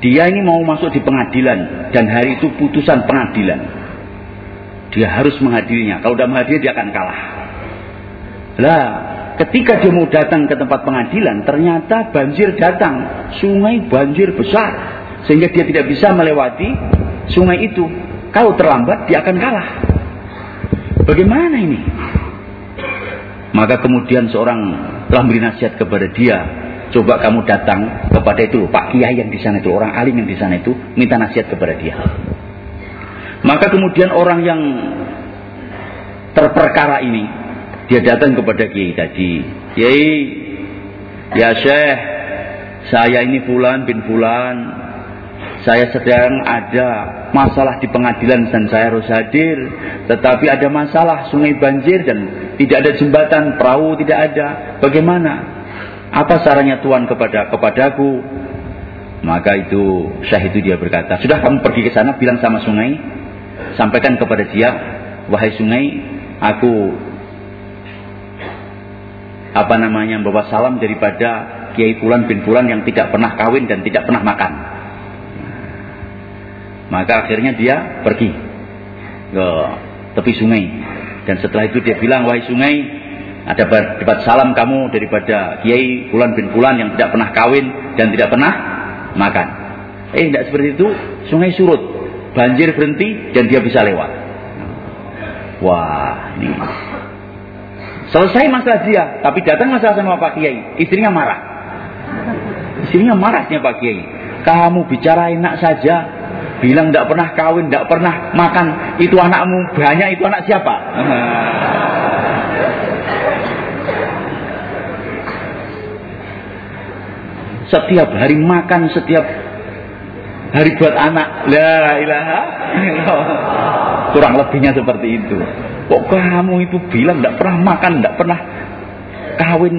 Dia ini mau masuk di pengadilan dan hari itu putusan pengadilan. Dia harus menghadirinya. Kalau tidak menghadiri dia akan kalah. Lah, ketika dia mau datang ke tempat pengadilan, ternyata banjir datang. Sungai banjir besar. Sehingga dia tidak bisa melewati sungai itu. Kalau terlambat dia akan kalah. Bagaimana ini? Maka kemudian seorang telah beri nasihat kepada dia. Coba kamu datang kepada itu, Pak Kiai yang di sana itu, orang alim yang di sana itu, minta nasihat kepada dia. Maka kemudian orang yang terperkara ini, dia datang kepada Kiai tadi. Kiai, ya Syekh, saya ini Fulan bin Fulan, saya sedang ada masalah di pengadilan dan saya harus hadir. Tetapi ada masalah sungai banjir dan tidak ada jembatan, perahu tidak ada. Bagaimana? Apa sarannya Tuhan kepada kepadaku? Maka itu syah itu dia berkata, sudah kamu pergi ke sana bilang sama sungai, sampaikan kepada dia, wahai sungai, aku apa namanya membawa salam daripada Kiai Fulan bin Fulan yang tidak pernah kawin dan tidak pernah makan. Maka akhirnya dia pergi ke tepi sungai. Dan setelah itu dia bilang, wahai sungai, ada dapat salam kamu daripada Kiai Fulan bin Fulan yang tidak pernah kawin dan tidak pernah makan. Eh, tidak seperti itu. Sungai surut, banjir berhenti dan dia bisa lewat. Wah, ini selesai masalah dia, tapi datang masalah sama Pak Kiai, istrinya marah. Istrinya marahnya Pak Kiai. Kamu bicara enak saja, bilang tidak pernah kawin, tidak pernah makan. Itu anakmu banyak, itu anak siapa? setiap hari makan, setiap hari buat anak. La ilaha Kurang lebihnya seperti itu. Kok kamu itu bilang tidak pernah makan, tidak pernah kawin,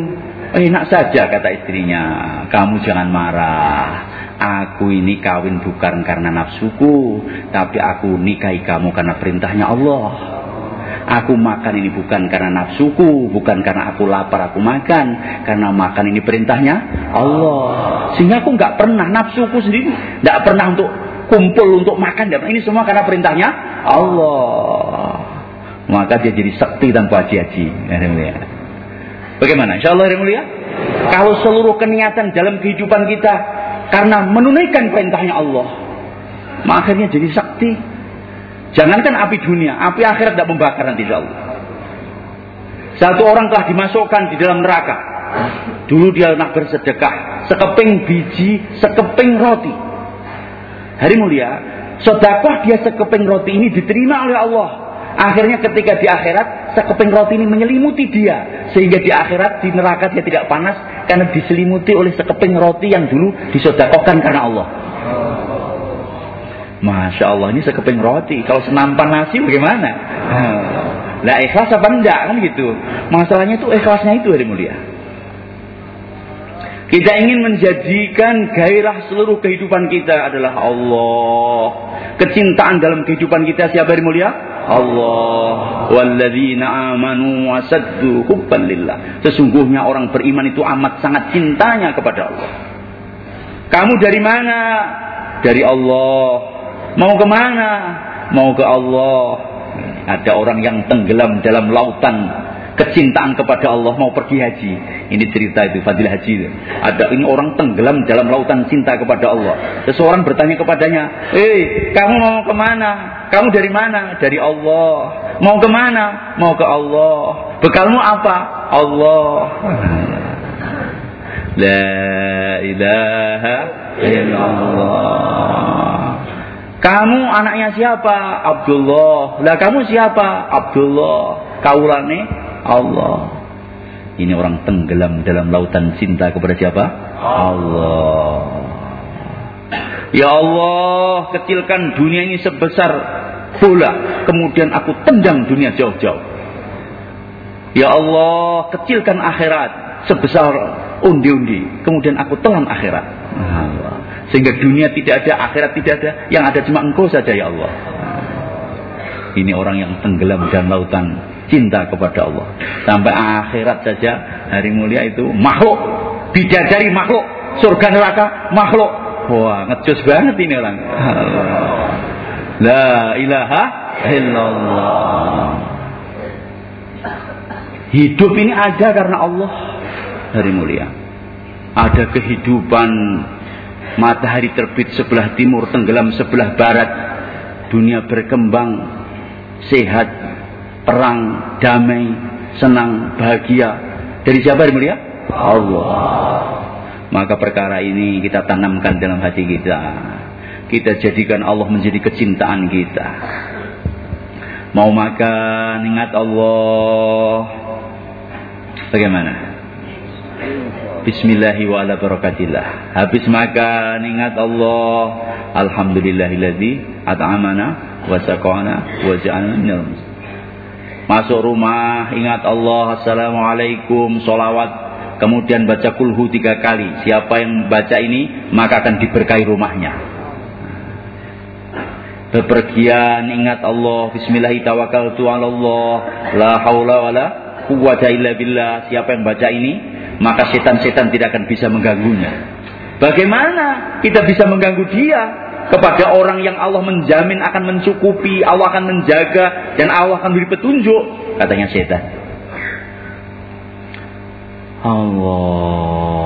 Enak saja kata istrinya, kamu jangan marah. Aku ini kawin bukan karena nafsuku, tapi aku nikahi kamu karena perintahnya Allah. Aku makan ini bukan karena nafsuku, bukan karena aku lapar aku makan, karena makan ini perintahnya Allah. Sehingga aku nggak pernah nafsuku sendiri, nggak pernah untuk kumpul untuk makan. Ini semua karena perintahnya Allah. Maka dia jadi sakti tanpa haji-haji. Bagaimana? Insya Allah yang mulia. Kalau seluruh keniatan dalam kehidupan kita karena menunaikan perintahnya Allah, maka akhirnya jadi sakti. Jangankan api dunia, api akhirat tidak membakar nanti Allah. Satu orang telah dimasukkan di dalam neraka. Dulu dia nak bersedekah, sekeping biji, sekeping roti. Hari mulia, sodakoh dia sekeping roti ini diterima oleh Allah. Akhirnya ketika di akhirat, sekeping roti ini menyelimuti dia. Sehingga di akhirat, di neraka dia tidak panas. Karena diselimuti oleh sekeping roti yang dulu disodakokan karena Allah. Masya Allah, ini sekeping roti. Kalau senampan nasi bagaimana? Lah ikhlas apa enggak kan gitu. Masalahnya itu ikhlasnya itu hari mulia. Kita ingin menjadikan gairah seluruh kehidupan kita adalah Allah. Kecintaan dalam kehidupan kita siapa yang mulia? Allah. Walladzina amanu wasaddu hubban lillah. Sesungguhnya orang beriman itu amat sangat cintanya kepada Allah. Kamu dari mana? Dari Allah. Mau ke mana? Mau ke Allah. Ada orang yang tenggelam dalam lautan kecintaan kepada Allah mau pergi haji. Ini cerita itu fadilah haji. Ada ini orang tenggelam dalam lautan cinta kepada Allah. Seseorang bertanya kepadanya, "Hei, kamu mau ke mana? Kamu dari mana? Dari Allah. Mau ke mana? Mau ke Allah. Bekalmu apa? Allah." La ilaha illallah. Kamu anaknya siapa? Abdullah. Lah kamu siapa? Abdullah. Kaulane Allah. Ini orang tenggelam dalam lautan cinta kepada siapa? Allah. Ya Allah, kecilkan dunia ini sebesar bola, kemudian aku tendang dunia jauh-jauh. Ya Allah, kecilkan akhirat sebesar undi-undi, kemudian aku telan akhirat. Allah. Sehingga dunia tidak ada, akhirat tidak ada, yang ada cuma engkau saja ya Allah. Ini orang yang tenggelam dalam lautan cinta kepada Allah. Sampai akhirat saja hari mulia itu makhluk, bidadari makhluk, surga neraka makhluk. Wah, ngecus banget ini orang. La ilaha illallah. Hidup ini ada karena Allah hari mulia. Ada kehidupan matahari terbit sebelah timur, tenggelam sebelah barat. Dunia berkembang, sehat, perang, damai, senang, bahagia. Dari siapa yang mulia? Allah. Maka perkara ini kita tanamkan dalam hati kita. Kita jadikan Allah menjadi kecintaan kita. Mau makan, ingat Allah. Bagaimana? Bismillahi wa ala barakatillah. Habis makan, ingat Allah. Alhamdulillahilladzi at'amana wa saqana wa ja'alna minal Masuk rumah, ingat Allah, Assalamualaikum, solawat. Kemudian baca kulhu tiga kali. Siapa yang baca ini, maka akan diberkahi rumahnya. bepergian ingat Allah bismillahirrahmanirrahim la haula wala quwwata illa billah siapa yang baca ini maka setan-setan tidak akan bisa mengganggunya. Bagaimana kita bisa mengganggu dia? Kepada orang yang Allah menjamin akan mencukupi Allah akan menjaga dan Allah akan beri petunjuk katanya setan. Allah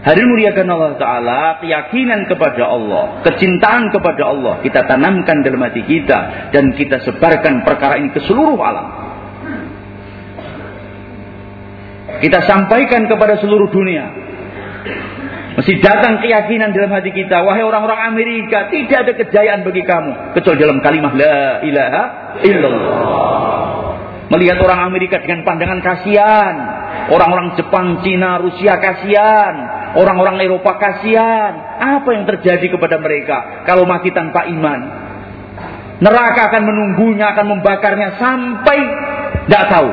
Hadirin muliakan Allah Ta'ala, keyakinan kepada Allah, kecintaan kepada Allah, kita tanamkan dalam hati kita, dan kita sebarkan perkara ini ke seluruh alam. Kita sampaikan kepada seluruh dunia. Mesti datang keyakinan dalam hati kita. Wahai orang-orang Amerika, tidak ada kejayaan bagi kamu. Kecuali dalam kalimat La ilaha illallah. Melihat orang Amerika dengan pandangan kasihan. Orang-orang Jepang, Cina, Rusia kasihan Orang-orang Eropa kasihan. Apa yang terjadi kepada mereka kalau mati tanpa iman? Neraka akan menunggunya, akan membakarnya sampai tidak tahu.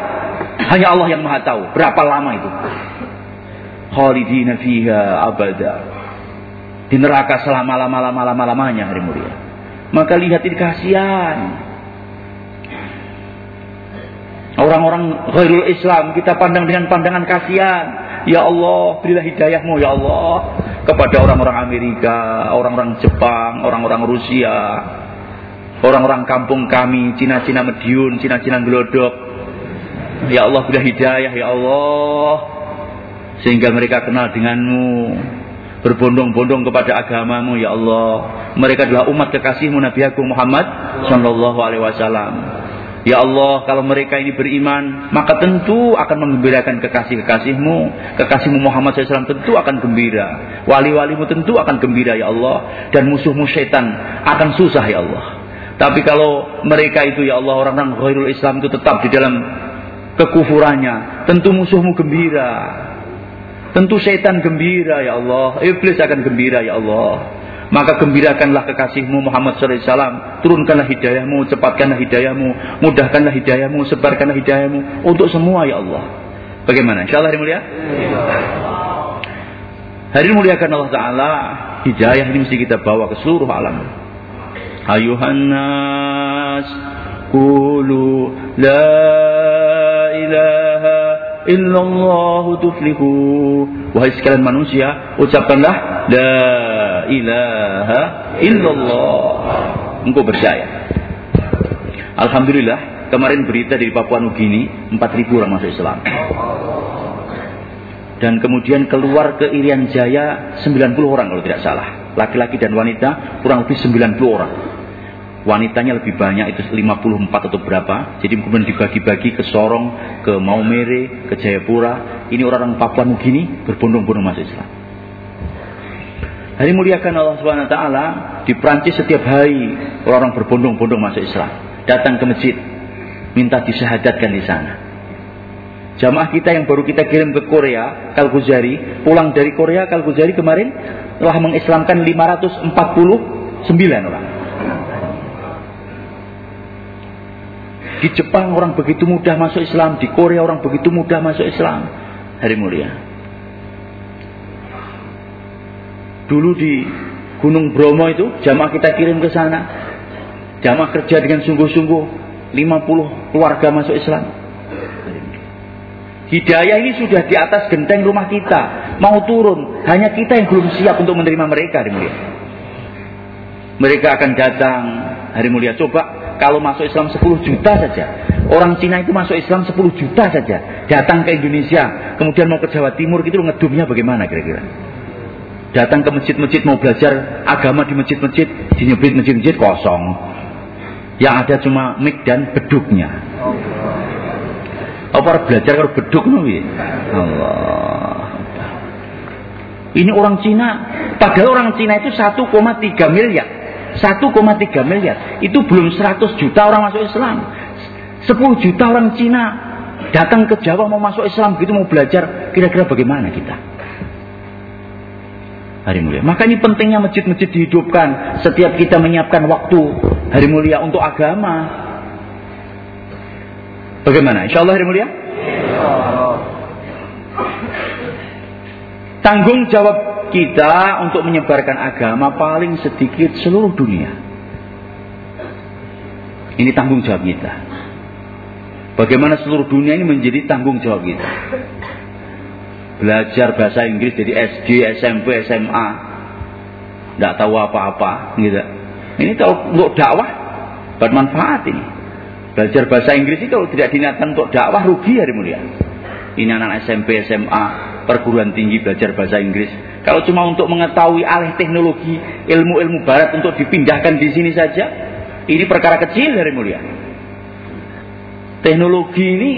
Hanya Allah yang maha tahu berapa lama itu. Khalidina fiha abada. Di neraka selama lama-lama lama-lamanya hari mulia. Maka lihat ini kasihan. Orang-orang ghairul Islam kita pandang dengan pandangan kasihan. Ya Allah, berilah hidayahmu ya Allah kepada orang-orang Amerika, orang-orang Jepang, orang-orang Rusia, orang-orang kampung kami, Cina-Cina Mediun, Cina-Cina Gelodok. Ya Allah, berilah hidayah ya Allah sehingga mereka kenal denganmu berbondong-bondong kepada agamamu ya Allah. Mereka adalah umat kekasihmu Nabi Agung Muhammad sallallahu alaihi wasallam. Ya Allah, kalau mereka ini beriman, maka tentu akan menggembirakan kekasih-kekasihmu. Kekasihmu Muhammad SAW tentu akan gembira. Wali-walimu tentu akan gembira, ya Allah. Dan musuhmu syaitan akan susah, ya Allah. Tapi kalau mereka itu, ya Allah, orang-orang ghairul Islam itu tetap di dalam kekufurannya. Tentu musuhmu gembira. Tentu syaitan gembira, ya Allah. Iblis akan gembira, ya Allah. Maka gembirakanlah kekasihmu Muhammad SAW. Turunkanlah hidayahmu, cepatkanlah hidayahmu, mudahkanlah hidayahmu, sebarkanlah hidayahmu untuk semua ya Allah. Bagaimana? Insya Allah hari mulia? Hari Allah Ta'ala, hidayah ini mesti kita bawa ke seluruh alam. Ayuhan nas, kulu la ilaha illallah tuflihu. Wahai sekalian manusia, ucapkanlah la ilaha illallah. Engkau percaya. Alhamdulillah, kemarin berita dari Papua Nugini, 4000 orang masuk Islam. Dan kemudian keluar ke Irian Jaya 90 orang kalau tidak salah. Laki-laki dan wanita kurang lebih 90 orang wanitanya lebih banyak itu 54 atau berapa. Jadi kemudian dibagi-bagi ke Sorong ke Maumere ke Jayapura. Ini orang-orang Papua Nugini berbondong-bondong masuk Islam. Hari muliakan Allah Taala di Prancis setiap hari orang-orang berbondong-bondong masuk Islam. Datang ke masjid minta disyahadatkan di sana. Jamaah kita yang baru kita kirim ke Korea, Kalkuzari, pulang dari Korea, Kalkuzari kemarin telah mengislamkan 549 orang. Di Jepang orang begitu mudah masuk Islam, di Korea orang begitu mudah masuk Islam. Hari mulia. Dulu di Gunung Bromo itu jamaah kita kirim ke sana. Jamaah kerja dengan sungguh-sungguh 50 keluarga masuk Islam. Hidayah ini sudah di atas genteng rumah kita. Mau turun. Hanya kita yang belum siap untuk menerima mereka hari mulia. Mereka akan datang hari mulia. Coba kalau masuk Islam 10 juta saja. Orang Cina itu masuk Islam 10 juta saja. Datang ke Indonesia, kemudian mau ke Jawa Timur gitu ngedumnya bagaimana kira-kira? Datang ke masjid-masjid mau belajar agama di masjid-masjid, dinyebit masjid-masjid kosong. Yang ada cuma mik dan beduknya. Apa belajar kalau beduk nih? Allah. Ini orang Cina, padahal orang Cina itu 1,3 miliar. 1,3 miliar. Itu belum 100 juta orang masuk Islam. 10 juta orang Cina datang ke Jawa mau masuk Islam gitu mau belajar. Kira-kira bagaimana kita? Hari mulia. Maka ini pentingnya masjid-masjid dihidupkan. Setiap kita menyiapkan waktu hari mulia untuk agama. Bagaimana? Insya Allah hari mulia? Tanggung jawab kita untuk menyebarkan agama paling sedikit seluruh dunia. Ini tanggung jawab kita. Bagaimana seluruh dunia ini menjadi tanggung jawab kita. Belajar bahasa Inggris dari SD, SMP, SMA. Tidak tahu apa-apa. Gitu. Ini tahu untuk dakwah bermanfaat ini. Belajar bahasa Inggris itu kalau tidak diniatkan untuk dakwah rugi hari mulia. Ini anak SMP, SMA, perguruan tinggi belajar bahasa Inggris. Kalau cuma untuk mengetahui alih teknologi, ilmu-ilmu barat untuk dipindahkan di sini saja, ini perkara kecil dari mulia. Teknologi ini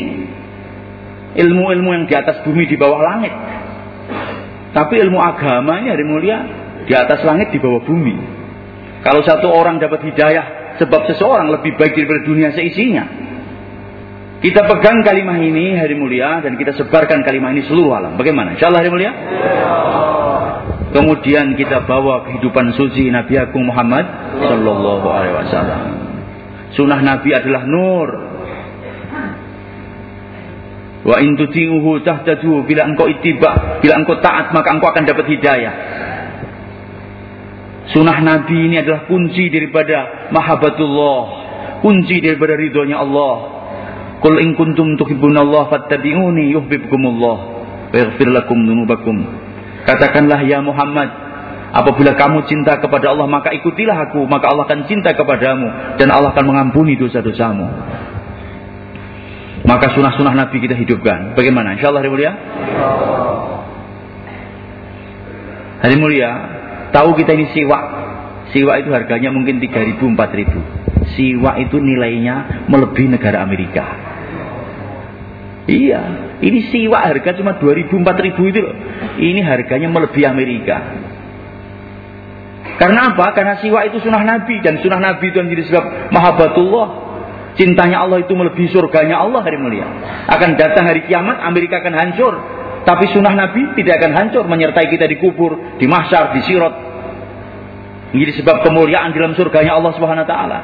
ilmu-ilmu yang di atas bumi di bawah langit. Tapi ilmu agama ini hari mulia di atas langit di bawah bumi. Kalau satu orang dapat hidayah sebab seseorang lebih baik daripada dunia seisinya. Kita pegang kalimat ini hari mulia dan kita sebarkan kalimat ini seluruh alam. Bagaimana? Insya Allah hari mulia. Kemudian kita bawa kehidupan suci Nabi Agung Muhammad Sallallahu Alaihi Wasallam. Sunnah Nabi adalah nur Wa in tuti'uhu tahtadu bila engkau ittiba, bila engkau taat maka engkau akan dapat hidayah. Sunnah Nabi ini adalah kunci daripada mahabbatullah, kunci daripada ridhonya Allah. Qul in kuntum tuhibbunallah fattabi'uni yuhibbukumullah wa yaghfir lakum dzunubakum. Katakanlah ya Muhammad, apabila kamu cinta kepada Allah maka ikutilah aku, maka Allah akan cinta kepadamu dan Allah akan mengampuni dosa-dosamu. Maka sunnah-sunnah Nabi kita hidupkan. Bagaimana? Insya Allah hari mulia. Hari mulia, tahu kita ini siwa. Siwa itu harganya mungkin 3000 4000. Siwa itu nilainya melebihi negara Amerika. Iya, ini siwa harga cuma 2000 4000 itu loh. Ini harganya melebihi Amerika. Karena apa? Karena siwa itu sunnah Nabi dan sunnah Nabi itu yang jadi sebab mahabbatullah Cintanya Allah itu melebihi surganya Allah hari mulia. Akan datang hari kiamat, Amerika akan hancur. Tapi sunnah Nabi tidak akan hancur menyertai kita di kubur, di mahsyar, di sirot. Menjadi sebab kemuliaan dalam surganya Allah Subhanahu wa taala.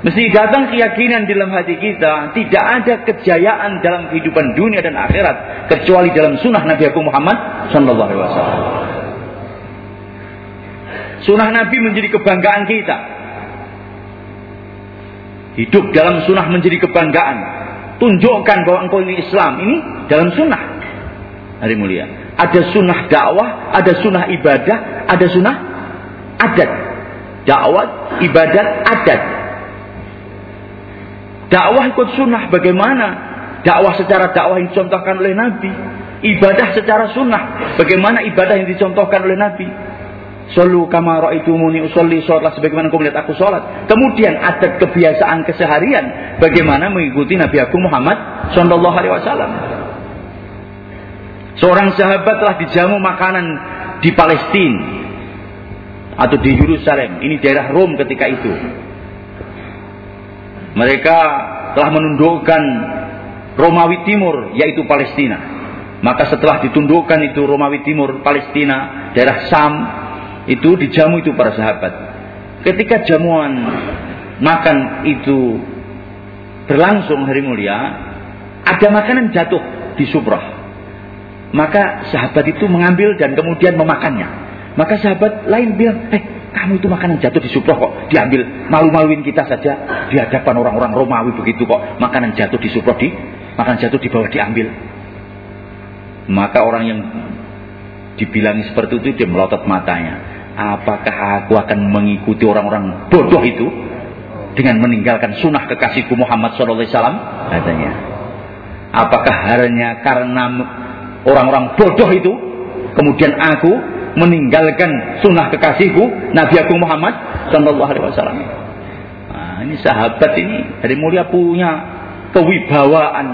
Mesti datang keyakinan dalam hati kita, tidak ada kejayaan dalam kehidupan dunia dan akhirat kecuali dalam sunnah Nabi Agung Muhammad Sallallahu Alaihi Wasallam. Sunnah Nabi menjadi kebanggaan kita. Hidup dalam sunnah menjadi kebanggaan. Tunjukkan bahwa engkau ini Islam. Ini dalam sunnah. Hari mulia. Ada sunnah dakwah, ada sunnah ibadah, ada sunnah adat. Dakwah, ibadat, adat. Dakwah ikut sunnah bagaimana? Dakwah secara dakwah yang dicontohkan oleh Nabi. Ibadah secara sunnah. Bagaimana ibadah yang dicontohkan oleh Nabi. Sallu kama ra'aitumuni usolli sholat sebagaimana engkau melihat aku sholat. Kemudian ada kebiasaan keseharian bagaimana mengikuti Nabi Agung Muhammad sallallahu alaihi wasallam. Seorang sahabat telah dijamu makanan di Palestina atau di Yerusalem. Ini daerah Rom ketika itu. Mereka telah menundukkan Romawi Timur yaitu Palestina. Maka setelah ditundukkan itu Romawi Timur, Palestina, daerah Sam, itu dijamu itu para sahabat. Ketika jamuan makan itu berlangsung hari mulia, ada makanan jatuh di subrah. Maka sahabat itu mengambil dan kemudian memakannya. Maka sahabat lain bilang, eh kamu itu makanan jatuh di subrah kok. Diambil malu-maluin kita saja. Di hadapan orang-orang Romawi begitu kok. Makanan jatuh di subrah di makan jatuh di bawah diambil. Maka orang yang dibilangi seperti itu dia melotot matanya. Apakah aku akan mengikuti orang-orang bodoh itu? Dengan meninggalkan sunnah kekasihku Muhammad SAW katanya. Apakah hanya karena orang-orang bodoh itu? Kemudian aku meninggalkan sunnah kekasihku Nabi aku Muhammad SAW nah, ini sahabat ini dari mulia punya kewibawaan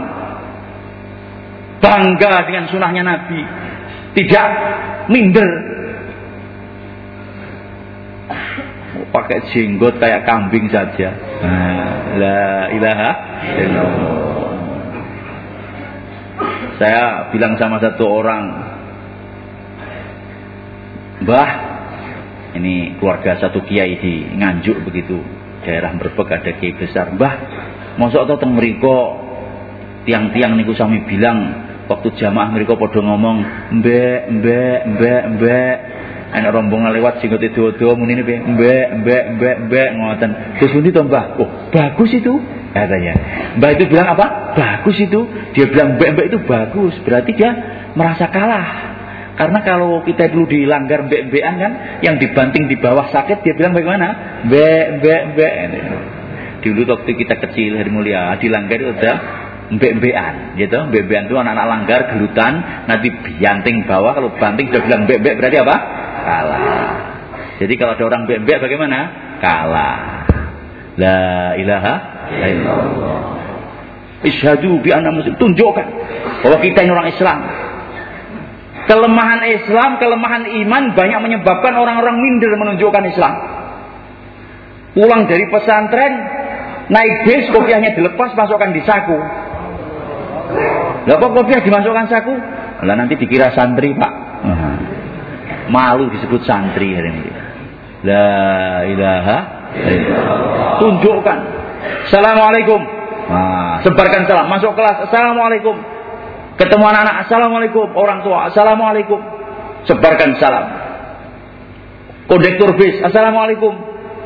bangga dengan sunnahnya Nabi tidak minder pakai jenggot kayak kambing saja. Nah, la ilaha illallah. Saya bilang sama satu orang, Mbah, ini keluarga satu kiai di Nganjuk begitu, daerah Merbek ada kiai besar. Mbah, mosok to teng mriko tiang-tiang niku sami bilang waktu jamaah mereka podo ngomong mbek mbek mbek mbek Ana rombongan lewat singgot itu do muni mbek mbek mbek mbek mbek ngoten. Terus pundi to Mbah? Oh, bagus itu katanya. Mbah itu bilang apa? Bagus itu. Dia bilang mbek mbek itu bagus. Berarti dia merasa kalah. Karena kalau kita dulu dilanggar mbek-mbekan kan, yang dibanting di bawah sakit, dia bilang bagaimana? Mbek, mbek, mbek. Dulu waktu kita kecil, hari mulia, dilanggar itu udah mbek-mbekan, gitu. Mbek-mbekan itu anak-anak langgar, gelutan, nanti banting bawah, kalau banting sudah bilang mbek-mbek berarti apa? Kalah. Jadi kalau ada orang mbek-mbek bagaimana? Kalah. La ilaha illallah. Isyhadu bi anna muslim. Tunjukkan bahwa kita ini orang Islam. Kelemahan Islam, kelemahan iman banyak menyebabkan orang-orang minder menunjukkan Islam. Pulang dari pesantren, naik bis, kopiahnya dilepas, masukkan di saku. Lah kok kopiah dimasukkan saku? Lah nanti dikira santri, Pak. Malu disebut santri hari ini. La ilaha Tunjukkan. Assalamualaikum. Nah, sebarkan salam. Masuk kelas. Assalamualaikum. Ketemu anak-anak, Assalamualaikum. Orang tua, Assalamualaikum. Sebarkan salam. Kondektur bis, Assalamualaikum.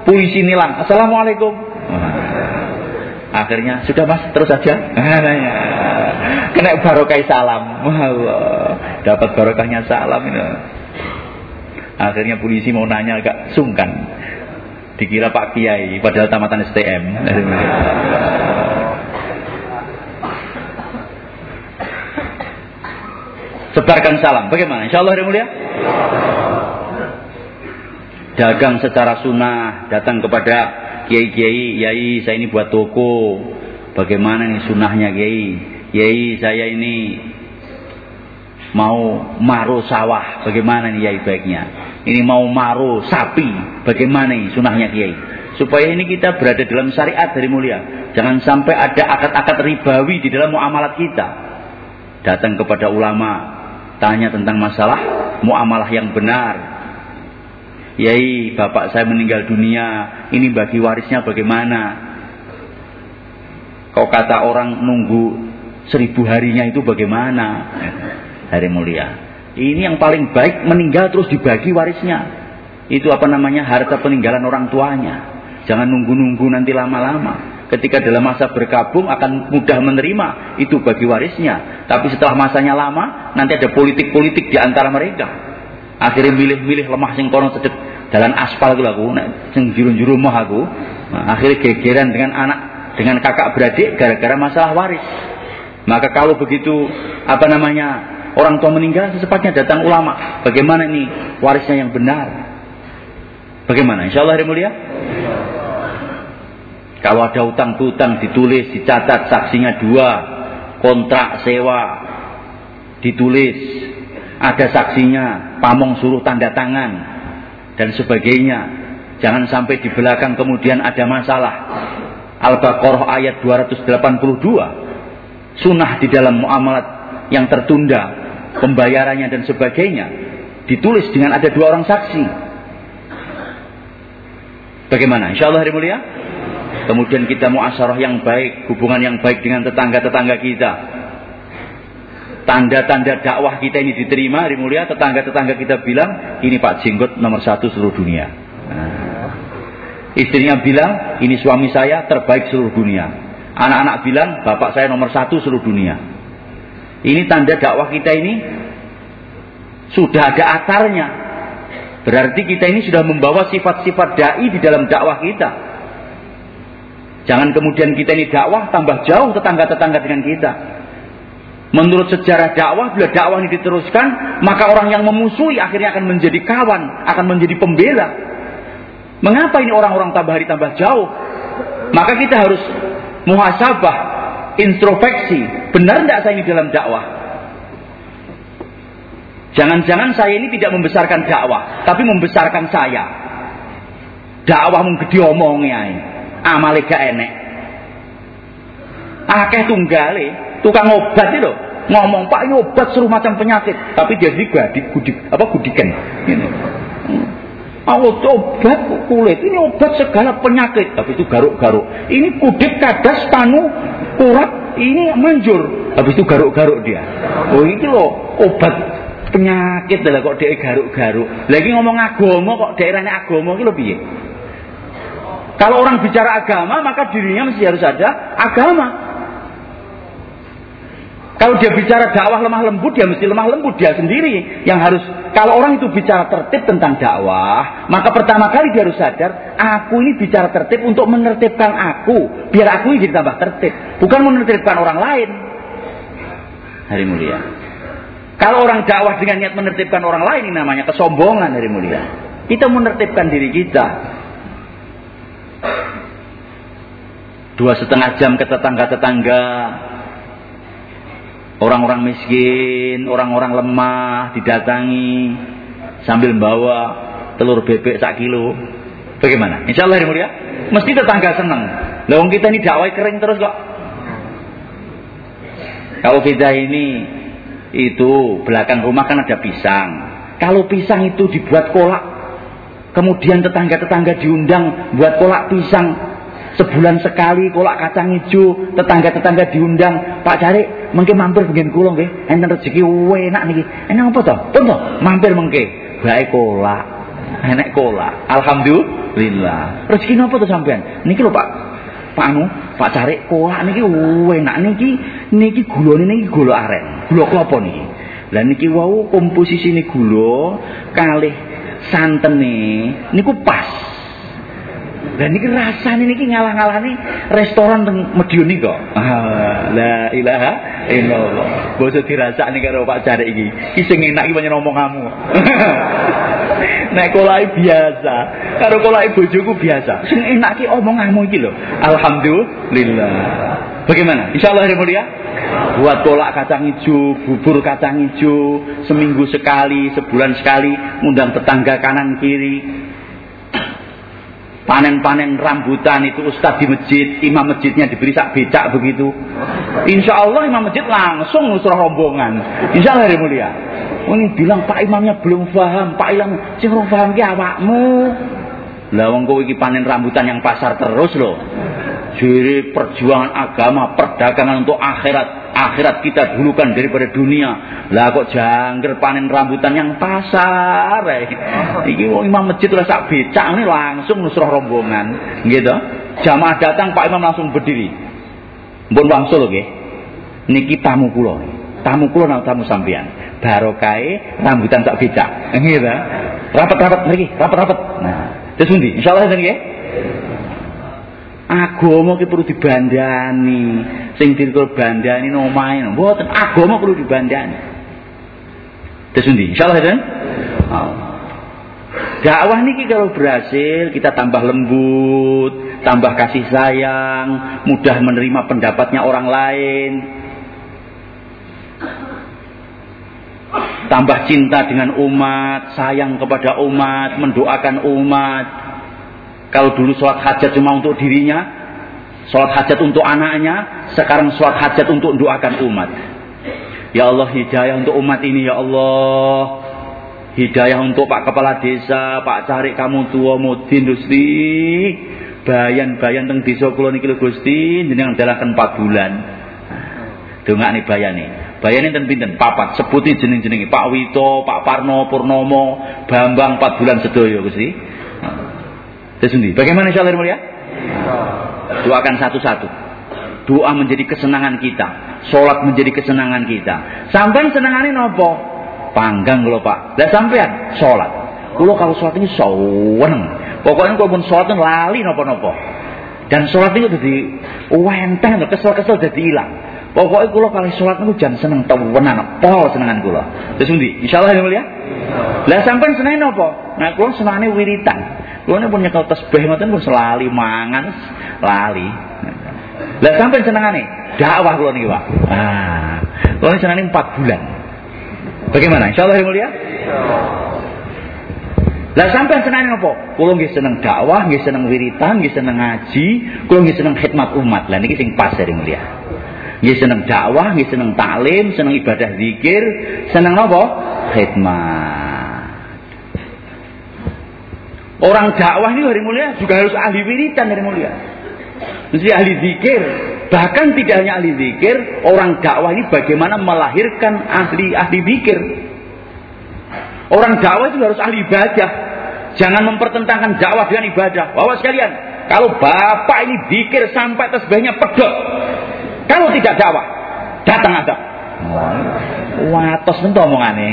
Polisi nilang, Assalamualaikum. Akhirnya, sudah mas, terus saja. Kena barokai salam. Allah. Dapat barokahnya salam ini. Akhirnya polisi mau nanya agak sungkan. Dikira Pak Kiai, padahal tamatan STM. Sebarkan salam. Bagaimana? Insya Allah yang mulia. Dagang secara sunnah. Datang kepada kiai-kiai. Yai saya ini buat toko. Bagaimana nih sunnahnya kiai? Yai saya ini mau maru sawah. Bagaimana nih yai baiknya? Ini mau maru sapi. Bagaimana nih sunnahnya kiai? Supaya ini kita berada dalam syariat dari mulia. Jangan sampai ada akad-akad ribawi di dalam muamalat kita. Datang kepada ulama, tanya tentang masalah muamalah yang benar. Yai, bapak saya meninggal dunia, ini bagi warisnya bagaimana? Kau kata orang nunggu seribu harinya itu bagaimana? Hari mulia. Ini yang paling baik meninggal terus dibagi warisnya. Itu apa namanya harta peninggalan orang tuanya. Jangan nunggu-nunggu nanti lama-lama. Ketika dalam masa berkabung akan mudah menerima itu bagi warisnya. Tapi setelah masanya lama, nanti ada politik-politik di antara mereka. Akhirnya milih-milih lemah sing kono cedek dalam aspal itu aku, sing juru-juru mah aku. Nah, akhirnya gegeran dengan anak, dengan kakak beradik gara-gara masalah waris. Maka kalau begitu apa namanya orang tua meninggal secepatnya datang ulama. Bagaimana ini warisnya yang benar? Bagaimana? Insya Allah hari mulia. Kalau ada utang piutang ditulis, dicatat saksinya dua, kontrak sewa ditulis, ada saksinya, pamong suruh tanda tangan dan sebagainya. Jangan sampai di belakang kemudian ada masalah. Al-Baqarah ayat 282. Sunnah di dalam muamalat yang tertunda, pembayarannya dan sebagainya ditulis dengan ada dua orang saksi. Bagaimana? Insya Allah hari mulia. Kemudian kita muasyarah yang baik, hubungan yang baik dengan tetangga-tetangga kita. Tanda-tanda dakwah kita ini diterima, hari tetangga-tetangga kita bilang, ini Pak Jenggot nomor satu seluruh dunia. Nah. Istrinya bilang, ini suami saya terbaik seluruh dunia. Anak-anak bilang, bapak saya nomor satu seluruh dunia. Ini tanda dakwah kita ini sudah ada atarnya. Berarti kita ini sudah membawa sifat-sifat dai di dalam dakwah kita. Jangan kemudian kita ini dakwah tambah jauh tetangga-tetangga dengan kita. Menurut sejarah dakwah, bila dakwah ini diteruskan, maka orang yang memusuhi akhirnya akan menjadi kawan, akan menjadi pembela. Mengapa ini orang-orang tambah hari tambah jauh? Maka kita harus muhasabah, introspeksi. Benar tidak saya ini dalam dakwah? Jangan-jangan saya ini tidak membesarkan dakwah, tapi membesarkan saya. Dakwah mung gede omongnya ini amale gak enek. Akeh tunggale, tukang obat itu ngomong Pak ini obat seluruh macam penyakit, tapi dia di gudik, gudik apa gudikan. Ini. Oh, obat kulit ini obat segala penyakit, tapi itu garuk-garuk. Ini kudik kadas panu kurat ini manjur, habis itu garuk-garuk dia. Oh ini loh obat Penyakit lah kok dia garuk-garuk. Lagi ngomong agama kok daerahnya agama itu lebih. Kalau orang bicara agama maka dirinya mesti harus ada agama. Kalau dia bicara dakwah lemah lembut, dia mesti lemah lembut dia sendiri yang harus. Kalau orang itu bicara tertib tentang dakwah, maka pertama kali dia harus sadar, aku ini bicara tertib untuk menertibkan aku, biar aku ini jadi tambah tertib, bukan menertibkan orang lain. Hari mulia. Kalau orang dakwah dengan niat menertibkan orang lain ini namanya kesombongan hari mulia. Kita menertibkan diri kita. Dua setengah jam ke tetangga-tetangga, Orang-orang miskin, orang-orang lemah didatangi sambil membawa telur bebek sak kilo. Bagaimana? Insya Allah mulia. Mesti tetangga senang. Lawang kita ini dakwah kering terus kok. Kalau kita ini itu belakang rumah kan ada pisang. Kalau pisang itu dibuat kolak, kemudian tetangga-tetangga diundang buat kolak pisang, sebulan sekali kolak kacang hijau tetangga-tetangga diundang. Pak Cari mungkin mampir begini kulong nggih. Enten rezeki enak niki. Enak apa toh? Pun toh? Mampir mungkin baik kolak. Enak kolak. Alhamdulillah. Rezeki apa tuh sampean? Niki lho Pak. Pak anu Pak Cari kolak niki enak niki. Niki gulane niki gula aren gula klopo niki. Lah niki wau komposisi ini gula kalih santene niku pas dan ini rasanya ini ngalah nih restoran teng nih kok. Ah, la ilaha illallah. Boso nih karo Pak Jare iki. Ki enak iki ngomong kamu. Nek kolai biasa, karo kolai bojoku biasa. Sing enak ki omonganmu iki lho. Alhamdulillah. Bagaimana? Insyaallah hari mulia. Buat kolak kacang hijau, bubur kacang hijau, seminggu sekali, sebulan sekali, undang tetangga kanan kiri, panen-panen rambutan itu ustaz di masjid, imam masjidnya diberi sak becak begitu. Insya Allah imam masjid langsung nusrah rombongan. Insya Allah hari mulia. Oh, ini bilang Pak Imamnya belum paham, Pak Imam sing paham ki awakmu. Lah wong kowe iki panen rambutan yang pasar terus loh. Jadi perjuangan agama, perdagangan untuk akhirat. Akhirat kita dulukan daripada dunia. Lah kok jangger panen rambutan yang pasar. Eh. Iki wong imam masjid lah sak becak ini langsung nusroh rombongan. Gitu. Jamaah datang Pak Imam langsung berdiri. Mbon wangsul nggih. Niki tamu kula. Tamu kula nang tamu sampean. Barokai rambutan sak becak. Gitu. Rapat-rapat mriki, rapat-rapat. Nah, terus ndi? Insyaallah nggih. Agama ki perlu dibandani. Sing ditutur bandani omahe mboten agama perlu dibandani. Terus ndi? Insyaallah ya. Dakwah niki kalau berhasil kita tambah lembut, tambah kasih sayang, mudah menerima pendapatnya orang lain. Tambah cinta dengan umat, sayang kepada umat, mendoakan umat, kalau dulu sholat hajat cuma untuk dirinya, sholat hajat untuk anaknya, sekarang sholat hajat untuk doakan umat. Ya Allah hidayah untuk umat ini ya Allah. Hidayah untuk Pak Kepala Desa, Pak Cari kamu tua mudin Gusti. Bayan-bayan teng desa kula niki Gusti, jenengan dalaken 4 bulan. Dongakne bayane. Bayane ten pinten? Papat. Sebuti jeneng-jenenge Pak Wito, Pak Parno, Purnomo, Bambang 4 bulan sedaya Gusti. Tersendiri. Bagaimana insya Allah mulia? Doakan satu-satu. Doa menjadi kesenangan kita. Sholat menjadi kesenangan kita. Sampai senangannya nopo? Panggang loh pak. Dan sampean sholat. Kulo kalau sholat ini seneng. Pokoknya kalau pun sholat itu lali nopo-nopo. Dan sholat itu jadi wenteng, kesel-kesel jadi hilang. Pokoknya kulo kalau sholat itu jangan seneng tewenan, pol senengan kulo. Terus ndi? Insyaallah ya mulia. Lah sampean seneng nopo? Nah kulo senengane wiritan. Kulo pun nyekel tasbih ngoten pun selali mangan lali. Lah sampai senengane dakwah kulo niki, Pak. Ah. Kulo senengane 4 bulan. Bagaimana? Insyaallah ya mulia. Lah sampai seneng apa? Kulo nggih seneng dakwah, nggih seneng wiritan, nggih seneng ngaji, kulo nggih seneng khidmat umat. Lah niki sing pas ya mulia. Nggih seneng dakwah, nggih seneng taklim, seneng ibadah zikir, seneng apa? Khidmat. Orang dakwah ini hari mulia juga harus ahli wiridan hari mulia. Mesti ahli zikir. Bahkan tidak hanya ahli zikir, orang dakwah ini bagaimana melahirkan ahli-ahli zikir. Orang dakwah itu harus ahli ibadah. Jangan mempertentangkan dakwah dengan ibadah. Bapak sekalian, kalau bapak ini dikir sampai tasbihnya pedot. Kalau tidak dakwah, datang ada. Wah, tos mentu omongane.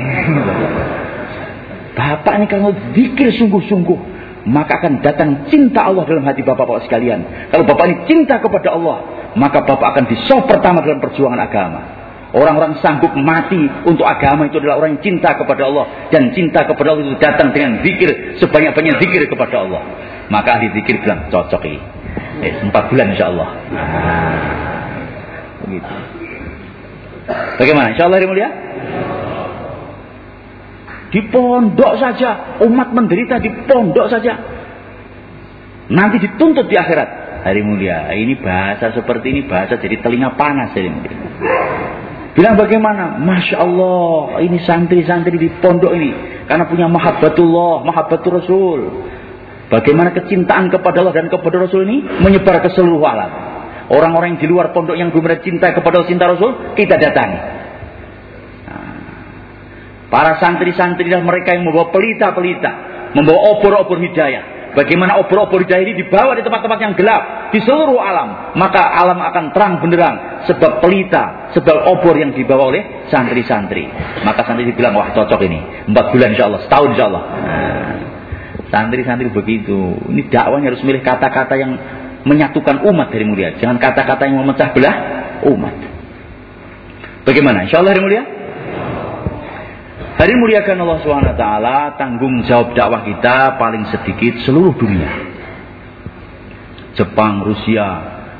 Bapak ini kalau dikir sungguh-sungguh, maka akan datang cinta Allah dalam hati bapak-bapak sekalian. Kalau bapak ini cinta kepada Allah, maka bapak akan disop pertama dalam perjuangan agama. Orang-orang sanggup mati untuk agama itu adalah orang yang cinta kepada Allah. Dan cinta kepada Allah itu datang dengan zikir. Sebanyak-banyak zikir kepada Allah. Maka ahli zikir bilang cocok ini. Eh, empat bulan insya Allah. Begitu. Bagaimana? Insya Allah mulia? Di pondok saja. Umat menderita di pondok saja. Nanti dituntut di akhirat. Hari mulia. Ini bahasa seperti ini. Bahasa jadi telinga panas. Hari mulia. Bilang bagaimana? Masya Allah, ini santri-santri di pondok ini. Karena punya mahabbatullah, mahabbatul Rasul. Bagaimana kecintaan kepada Allah dan kepada Rasul ini menyebar ke seluruh alam. Orang-orang yang di luar pondok yang belum cinta kepada cinta Rasul, kita datangi. Para santri-santri dan mereka yang membawa pelita-pelita, membawa obor-obor hidayah. Bagaimana obor-obor hidayah ini dibawa di tempat-tempat yang gelap di seluruh alam, maka alam akan terang benderang sebab pelita, sebab obor yang dibawa oleh santri-santri. Maka santri dibilang wah cocok ini, empat bulan insya Allah, setahun insya Allah. Nah, santri-santri begitu. Ini dakwahnya harus milih kata-kata yang menyatukan umat dari mulia, jangan kata-kata yang memecah belah umat. Bagaimana? Insya Allah dari mulia? Hari muliakan Allah SWT, tanggung jawab dakwah kita paling sedikit seluruh dunia. Jepang, Rusia,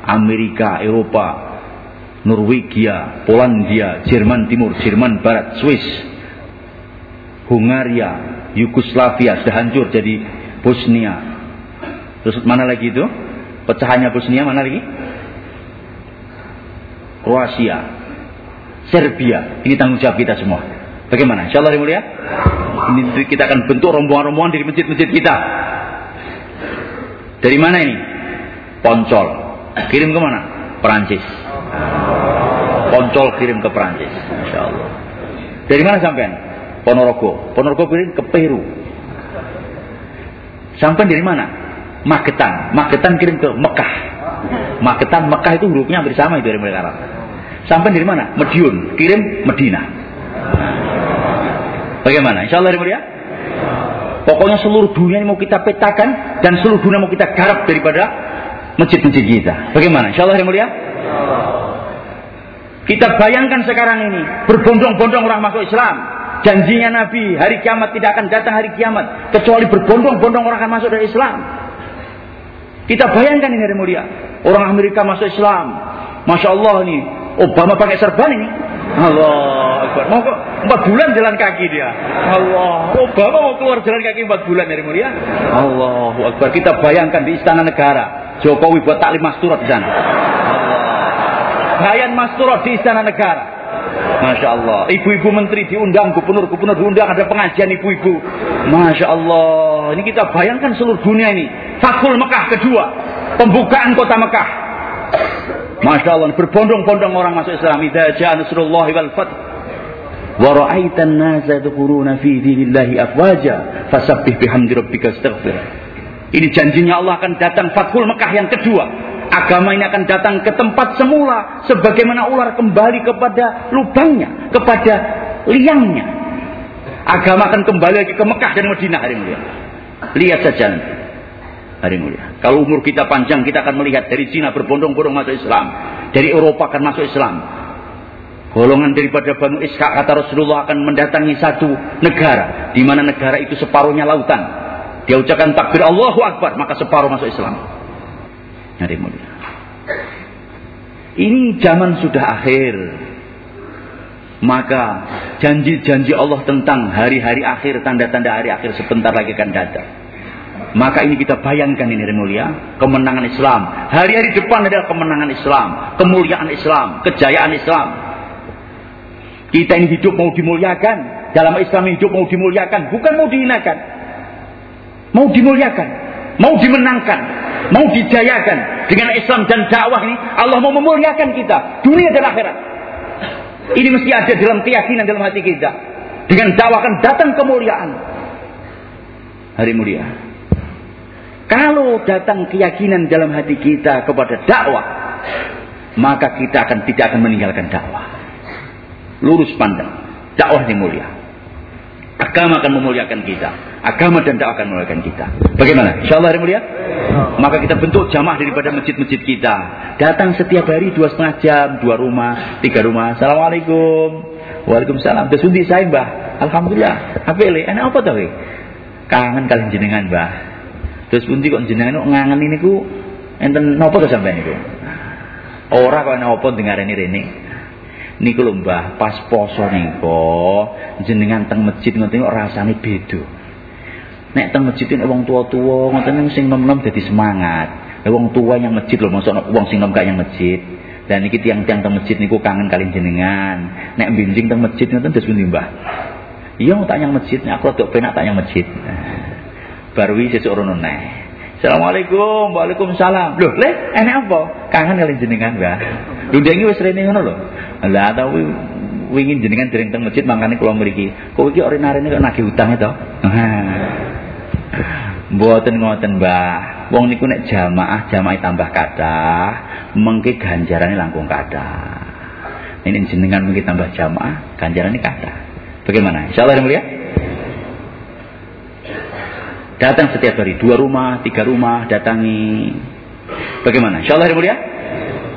Amerika, Eropa, Norwegia, Polandia, Jerman Timur, Jerman Barat, Swiss, Hungaria, Yugoslavia sudah hancur jadi Bosnia. Terus mana lagi itu? Pecahannya Bosnia mana lagi? Kroasia, Serbia. Ini tanggung jawab kita semua. Bagaimana? Insya Allah mulia. Ini kita akan bentuk rombongan-rombongan dari masjid-masjid kita. Dari mana ini? Poncol. Kirim ke mana? Perancis. Poncol kirim ke Perancis. Insya Allah. Dari mana sampean? Ponorogo. Ponorogo kirim ke Peru. Sampai dari mana? Magetan. Magetan kirim ke Mekah. Magetan, Mekah itu hurufnya hampir sama itu dari mereka. Sampai dari mana? Mediun. Kirim Medina. Bagaimana? Insya Allah mulia. Pokoknya seluruh dunia ini mau kita petakan dan seluruh dunia mau kita garap daripada masjid-masjid kita. Bagaimana? Insya Allah mulia. Kita bayangkan sekarang ini berbondong-bondong orang masuk Islam. Janjinya Nabi hari kiamat tidak akan datang hari kiamat kecuali berbondong-bondong orang akan masuk dari Islam. Kita bayangkan ini hari mulia. Orang Amerika masuk Islam. Masya Allah nih. Obama pakai serban ini. Allah Akbar. Mau kok empat bulan jalan kaki dia. Allah. Obama mau keluar jalan kaki empat bulan dari mulia. Allah Akbar. Kita bayangkan di istana negara. Jokowi buat taklim masturat di sana. Bayan masturat di istana negara. Masya Allah. Ibu-ibu menteri diundang, gubernur-gubernur diundang, ada pengajian ibu-ibu. Masya Allah. Ini kita bayangkan seluruh dunia ini. Fakul Mekah kedua. Pembukaan kota Mekah. Masya Allah, berbondong-bondong orang masuk Islam. Idza ja'a nasrullahi wal fath wa ra'aita an-nasa yadkhuluna fi dinillahi afwaja fasabbih bihamdi rabbika astaghfir. Ini janjinya Allah akan datang Fathul Mekah yang kedua. Agama ini akan datang ke tempat semula sebagaimana ular kembali kepada lubangnya, kepada liangnya. Agama akan kembali lagi ke Mekah dan Madinah hari ini. Lihat saja nanti hari mulia. Kalau umur kita panjang, kita akan melihat dari Cina berbondong-bondong masuk Islam. Dari Eropa akan masuk Islam. Golongan daripada Banu Ishak kata Rasulullah akan mendatangi satu negara. Di mana negara itu separuhnya lautan. Dia ucapkan takbir Allahu Akbar. Maka separuh masuk Islam. Hari mulia. Ini zaman sudah akhir. Maka janji-janji Allah tentang hari-hari akhir, tanda-tanda hari akhir sebentar lagi akan datang. Maka ini kita bayangkan ini mulia, kemenangan Islam. Hari-hari depan adalah kemenangan Islam, kemuliaan Islam, kejayaan Islam. Kita ini hidup mau dimuliakan, dalam Islam hidup mau dimuliakan, bukan mau dihinakan. Mau dimuliakan, mau dimenangkan, mau dijayakan. Dengan Islam dan dakwah ini, Allah mau memuliakan kita, dunia dan akhirat. Ini mesti ada dalam keyakinan dalam hati kita. Dengan dakwah akan datang kemuliaan. Hari mulia. Kalau datang keyakinan dalam hati kita kepada dakwah, maka kita akan tidak akan meninggalkan dakwah. Lurus pandang, dakwah yang mulia. Agama akan memuliakan kita. Agama dan dakwah akan memuliakan kita. Bagaimana? Insya Allah hari mulia. Maka kita bentuk jamaah daripada masjid-masjid kita. Datang setiap hari dua setengah jam, dua rumah, tiga rumah. Assalamualaikum. Waalaikumsalam. Terus saya mbah. Alhamdulillah. Apa ini? Enak apa tau? Kangen kalian jenengan mbah. Terus undi kok jenengan ngangen ini ku enten nopo to sampean niku? Ora kok nopo dengareni rene. Niku lho Mbah, pas poso niku jenengan teng masjid ngoten kok rasane beda. Nek teng masjid nek wong tua-tua ngoten sing nom-nom dadi semangat. Wong tua yang masjid lho, maksud wong sing nom yang masjid. Dan iki tiang-tiang teng masjid niku kangen kalian jenengan. Nek bimbing teng masjid ngoten terus pundi Mbah? Iya tak yang masjid, aku tok penak tak yang masjid. Barwi sesuk rono neh. Assalamualaikum, Waalaikumsalam. Loh, le, enak apa? Kangen kalian jenengan, Mbah. Lho dengi wis rene ngono lho. Lah tapi wingi jenengan dereng teng masjid mangkane kula mriki. Kok iki ora-arene kok nagih utang to? Mboten ngoten, Mbah. Wong niku nek jamaah, jamaah tambah kathah, mengke ganjarane langkung kathah. Ini jenengan mungkin tambah jamaah, ganjarane kathah. Bagaimana? Insyaallah mulia. Datang setiap hari dua rumah, tiga rumah, datangi. Bagaimana? Insyaallah mulia.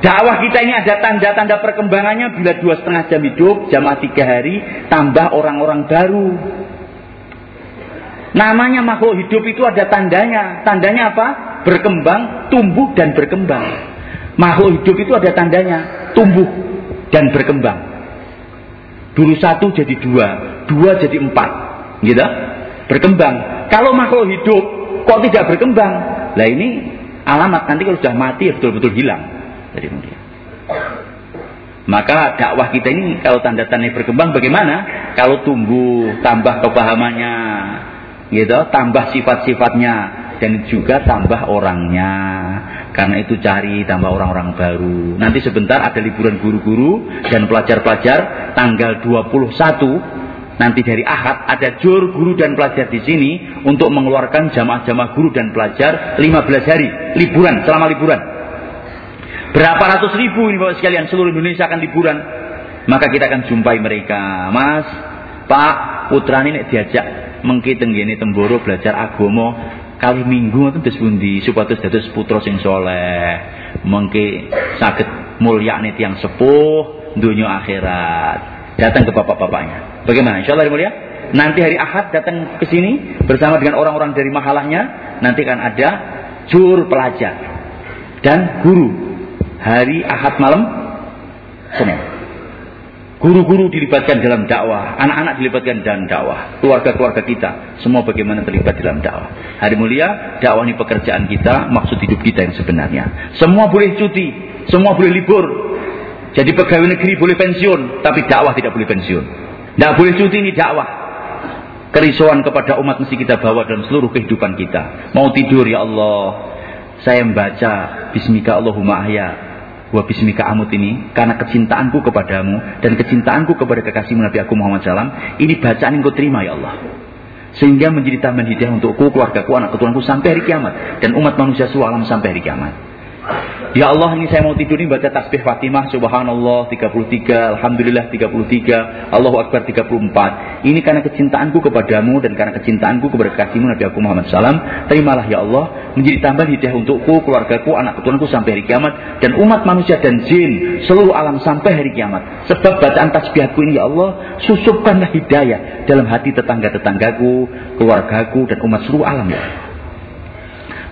Dakwah kita ini ada tanda-tanda perkembangannya bila dua setengah jam hidup, jamaah tiga hari, tambah orang-orang baru. Namanya makhluk hidup itu ada tandanya. Tandanya apa? Berkembang, tumbuh dan berkembang. Makhluk hidup itu ada tandanya, tumbuh dan berkembang. Dulu satu jadi dua, dua jadi empat, gitu? Berkembang. Kalau makhluk hidup kok tidak berkembang? Lah ini alamat nanti kalau sudah mati ya betul-betul hilang dari mulia. Maka dakwah kita ini kalau tanda-tanda berkembang bagaimana? Kalau tumbuh, tambah kepahamannya, gitu tambah sifat-sifatnya dan juga tambah orangnya karena itu cari tambah orang-orang baru nanti sebentar ada liburan guru-guru dan pelajar-pelajar tanggal 21 nanti dari Ahad ada jur guru dan pelajar di sini untuk mengeluarkan jamaah-jamaah guru dan pelajar 15 hari liburan selama liburan. Berapa ratus ribu ini Bapak sekalian seluruh Indonesia akan liburan. Maka kita akan jumpai mereka. Mas Pak putra ini diajak mengki tenggene temboro belajar agama kali minggu ngoten terus pundi? Supados dados putra sing soleh. Mengki saged mulyane tiang sepuh dunia akhirat datang ke bapak-bapaknya bagaimana insyaallah mulia nanti hari Ahad datang ke sini bersama dengan orang-orang dari mahalahnya nanti akan ada jur pelajar dan guru hari Ahad malam Senin Guru-guru dilibatkan dalam dakwah, anak-anak dilibatkan dalam dakwah, keluarga-keluarga kita, semua bagaimana terlibat dalam dakwah. Hari mulia, dakwah ini pekerjaan kita, maksud hidup kita yang sebenarnya. Semua boleh cuti, semua boleh libur. Jadi pegawai negeri boleh pensiun, tapi dakwah tidak boleh pensiun. Tidak boleh cuti ini dakwah. Kerisauan kepada umat mesti kita bawa dalam seluruh kehidupan kita. Mau tidur ya Allah, saya membaca Bismika Allahumma ahya wa bismika amut ini karena kecintaanku kepadamu dan kecintaanku kepada kekasihmu Nabi aku Muhammad SAW ini bacaan yang kau terima ya Allah sehingga menjadi tambahan hidayah untukku, keluargaku, anak keturunanku sampai hari kiamat dan umat manusia seluruh alam sampai hari kiamat. Ya Allah ini saya mau tidur ini baca tasbih Fatimah subhanallah 33 alhamdulillah 33 Allahu akbar 34 ini karena kecintaanku kepadamu dan karena kecintaanku kepada kasihmu Nabi aku Muhammad SAW terimalah ya Allah menjadi tambahan hidayah untukku keluargaku anak keturunanku sampai hari kiamat dan umat manusia dan jin seluruh alam sampai hari kiamat. Sebab bacaan tasbihku ini ya Allah susupkanlah hidayah dalam hati tetangga-tetanggaku keluargaku dan umat seluruh alam ya.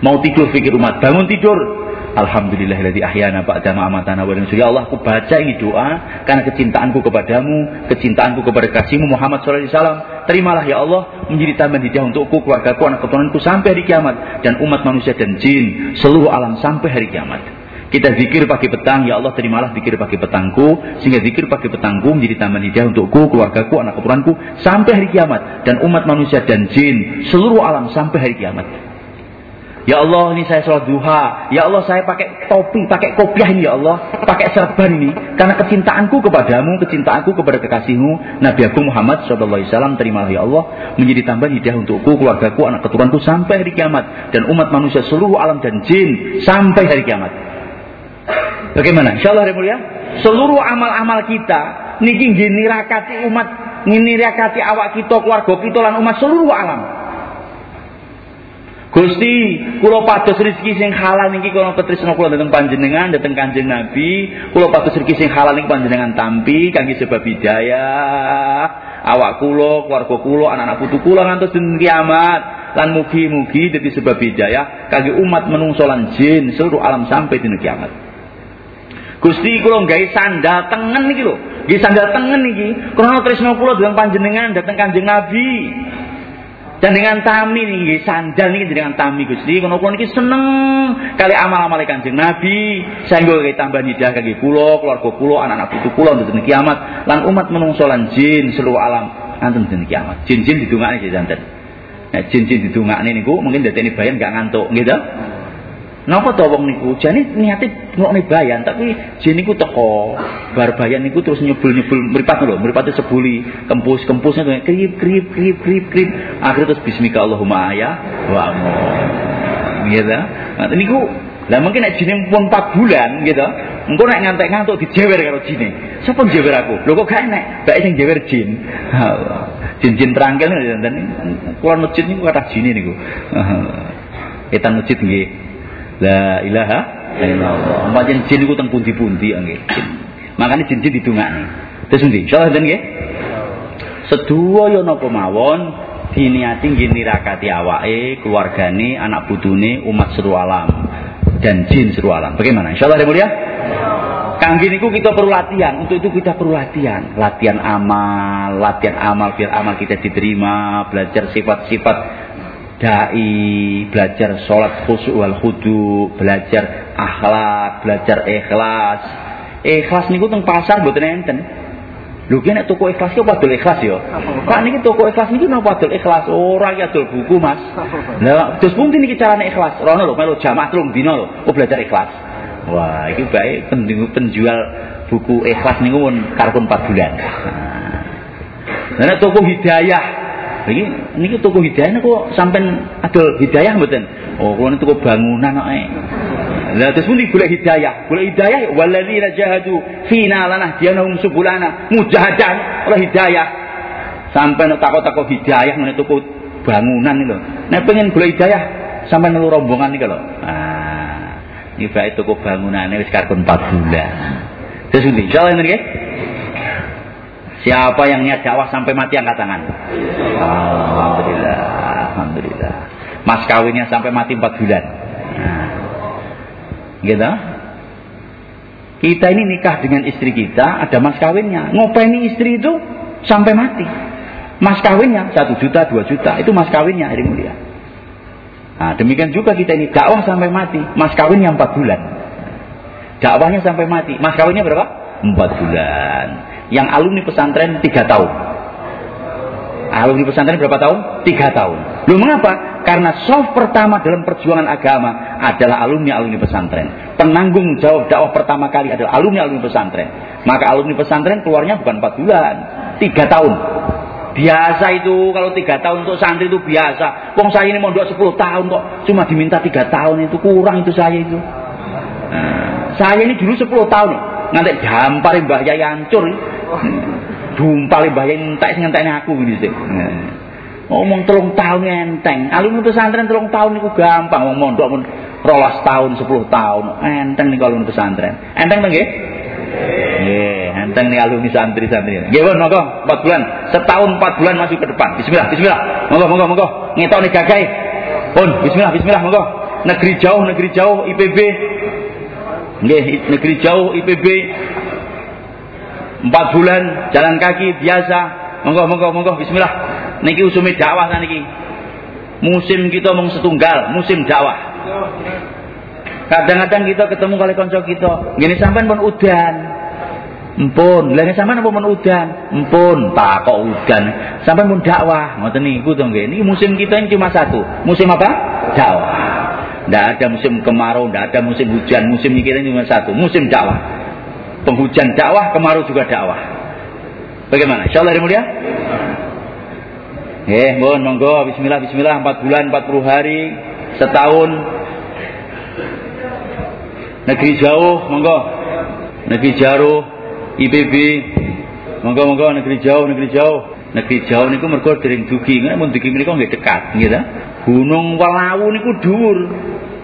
Mau tidur pikir umat bangun tidur Alhamdulillahilladzi ahyana ba'da ma amatana wa Ya Allah, aku baca ini doa karena kecintaanku kepadamu, kecintaanku kepada kasihmu Muhammad sallallahu alaihi wasallam. Terimalah ya Allah menjadi tambahan hidayah untukku, keluargaku, anak keturunanku sampai hari kiamat dan umat manusia dan jin seluruh alam sampai hari kiamat. Kita zikir pagi petang, ya Allah terimalah zikir pagi petangku, sehingga zikir pagi petangku menjadi tambahan hidayah untukku, keluargaku, anak keturunanku sampai hari kiamat dan umat manusia dan jin seluruh alam sampai hari kiamat. Ya Allah ini saya sholat duha. Ya Allah saya pakai topi, pakai kopiah ini ya Allah. Pakai serban ini. Karena kecintaanku kepadamu, kecintaanku kepada kekasihmu. Nabi Agung Muhammad SAW terimalah ya Allah. Menjadi tambahan hidayah untukku, keluargaku, anak keturunanku sampai hari kiamat. Dan umat manusia seluruh alam dan jin sampai hari kiamat. Bagaimana? Insya Allah mulia. Seluruh amal-amal kita. Niki gini rakati umat. Ini rakati awak kita, keluarga kita, dan umat seluruh alam. Gusti, kula pados rezeki sing halal niki kula ketresna kula dhateng panjenengan, dhateng Kanjeng Nabi. Kula pados rezeki sing halal niki panjenengan tampi kangge sebab hidayah. Awak kula, keluarga kula, anak-anak putu kula ngantos dinten kiamat. Lan mugi-mugi dadi sebab hidayah kangge umat menungso lan jin seluruh alam sampai dina kiamat. Gusti kula gawe sandal tengen niki lho. Nggih sandal tengen niki krana tresna kula panjenengan, dhateng Kanjeng Nabi. Dan dengan tami nih sandal nih dengan tami Gusti. Kono kula niki seneng kali amal-amal Kanjeng Nabi. Saengga kita tambah nidah kaki kula keluarga kula anak-anak putu kula untuk kiamat. Lan umat menungso lan jin seluruh alam. Nanten dina kiamat. Jin-jin didongakne janten Nah, jin-jin didongakne niku mungkin ini bayan gak ngantuk gitu Napa to wong niku? Jane niate nglokne bayan, tapi jin niku teko. Bar bayan niku terus nyebul-nyebul mripat lho, mripate sebuli, kempus-kempusnya tuh krip krip krip krip krip. Akhirnya terus bismika Allahumma ya wa Gitu. Nah, niku lah mungkin nek jine pun 4 bulan gitu. Engko nek ngantek-ngantuk dijewer karo jine. Sapa jewer aku? Lho kok gak enek? Bae sing jewer jin. Jin-jin terangkel dan kula masjid niku kathah jine niku. Kita masjid nggih La ilaha illallah. Pancen jin iku teng pundi-pundi nggih. Makane jin-jin didongakne. Terus endi? Insyaallah den nggih. Sedua yo napa mawon diniati nggih nirakati awake, keluargane, anak putune, umat seru alam dan jin seru alam. Bagaimana? Insyaallah ada mulia. Kangge niku kita perlu latihan. Untuk itu kita perlu latihan. Latihan amal, latihan amal biar amal kita diterima, belajar sifat-sifat dai, belajar sholat khusyuk wal khudu, belajar akhlak, belajar ikhlas. Ikhlas niku teng pasar mboten enten. Lho ki nek toko ikhlas ki padha ikhlas ya. Pak niki toko ikhlas niki napa padha ikhlas? Ora ya adol buku, Mas. Lah terus pundi niki carane ikhlas? Rono lho melu jamaah telung dina lho, kok belajar ikhlas. Wah, iki baik penjual buku ikhlas niku pun karpun 4 bulan. Nah, nek toko hidayah ini niki toko hidayah kok sampai ada hidayah mboten? Oh, kula toko bangunan kok. Lah terus pundi golek hidayah? Golek hidayah walladzina jahadu fina lanahdiyannahum subulana mujahadan oleh hidayah. Sampai nek takut-takut hidayah meneh toko bangunan iki lho. Nek pengen golek hidayah sampai nelu rombongan iki lho. Ah, ini bae toko bangunane wis karepun 4 bulan. Terus pundi? Insyaallah nggih. Siapa yang niat dakwah sampai mati angkat tangan. Alhamdulillah, alhamdulillah. Mas kawinnya sampai mati 4 bulan. Nah. Gitu. Kita ini nikah dengan istri kita, ada mas kawinnya. Ngopeni istri itu sampai mati. Mas kawinnya 1 juta, 2 juta, itu mas kawinnya hari mulia. Nah, demikian juga kita ini dakwah sampai mati, mas kawinnya 4 bulan. Dakwahnya sampai mati, mas kawinnya berapa? 4 bulan. Yang alumni pesantren tiga tahun. Alumni pesantren berapa tahun? Tiga tahun. Lu mengapa? Karena soft pertama dalam perjuangan agama adalah alumni-alumni pesantren. Penanggung jawab dakwah pertama kali adalah alumni-alumni pesantren. Maka alumni pesantren keluarnya bukan empat bulan, tiga tahun. Biasa itu kalau tiga tahun untuk santri itu biasa. Wong saya ini mau dua sepuluh tahun kok cuma diminta tiga tahun itu kurang itu saya itu. Nah, saya ini dulu sepuluh tahun ngantek dampar Mbah Yai ancur. Dumpal Mbah Yai entek sing aku ngene sih. Ngomong telung tahun enteng. Alumni pesantren telung tahun niku gampang wong mondok mun rolas tahun, 10 tahun. Enteng nih alumni pesantren. Enteng nggih? Nggih, enteng nih alumni santri-santri. Nggih, pun monggo 4 bulan. Setahun 4 bulan masuk ke depan. Bismillah, bismillah. Monggo, monggo, monggo. Ngetokne gagahe. Pun, bismillah, bismillah, monggo. Negeri jauh, negeri jauh, IPB, Nggih, negeri jauh IPB. Empat bulan jalan kaki biasa. Monggo monggo monggo bismillah. Niki usume dakwah ta niki. Musim kita mung setunggal, musim dakwah. Kadang-kadang kita ketemu kali kanca kita, ngene sampean pun udan. Empun, lha sampean apa pun udan? Empun, tak kok udan. Sampean pun dakwah, ngoten niku to nggih. Niki musim kita ini cuma satu. Musim apa? Dakwah. Tidak ada musim kemarau, tidak ada musim hujan. Musim ini cuma satu, musim dakwah. Penghujan dakwah, kemarau juga dakwah. Bagaimana? Insya Allah mulia? Eh, mohon monggo, Bismillah, Bismillah, 4 bulan, 40 hari, setahun. Negeri jauh, monggo. Negeri jauh, IPB, monggo monggo negeri jauh, negeri jauh. Negeri jauh niku mergo dering dugi, ngene mun dugi menika nggih dekat, nggih ta? Gunung Walawu niku dhuwur.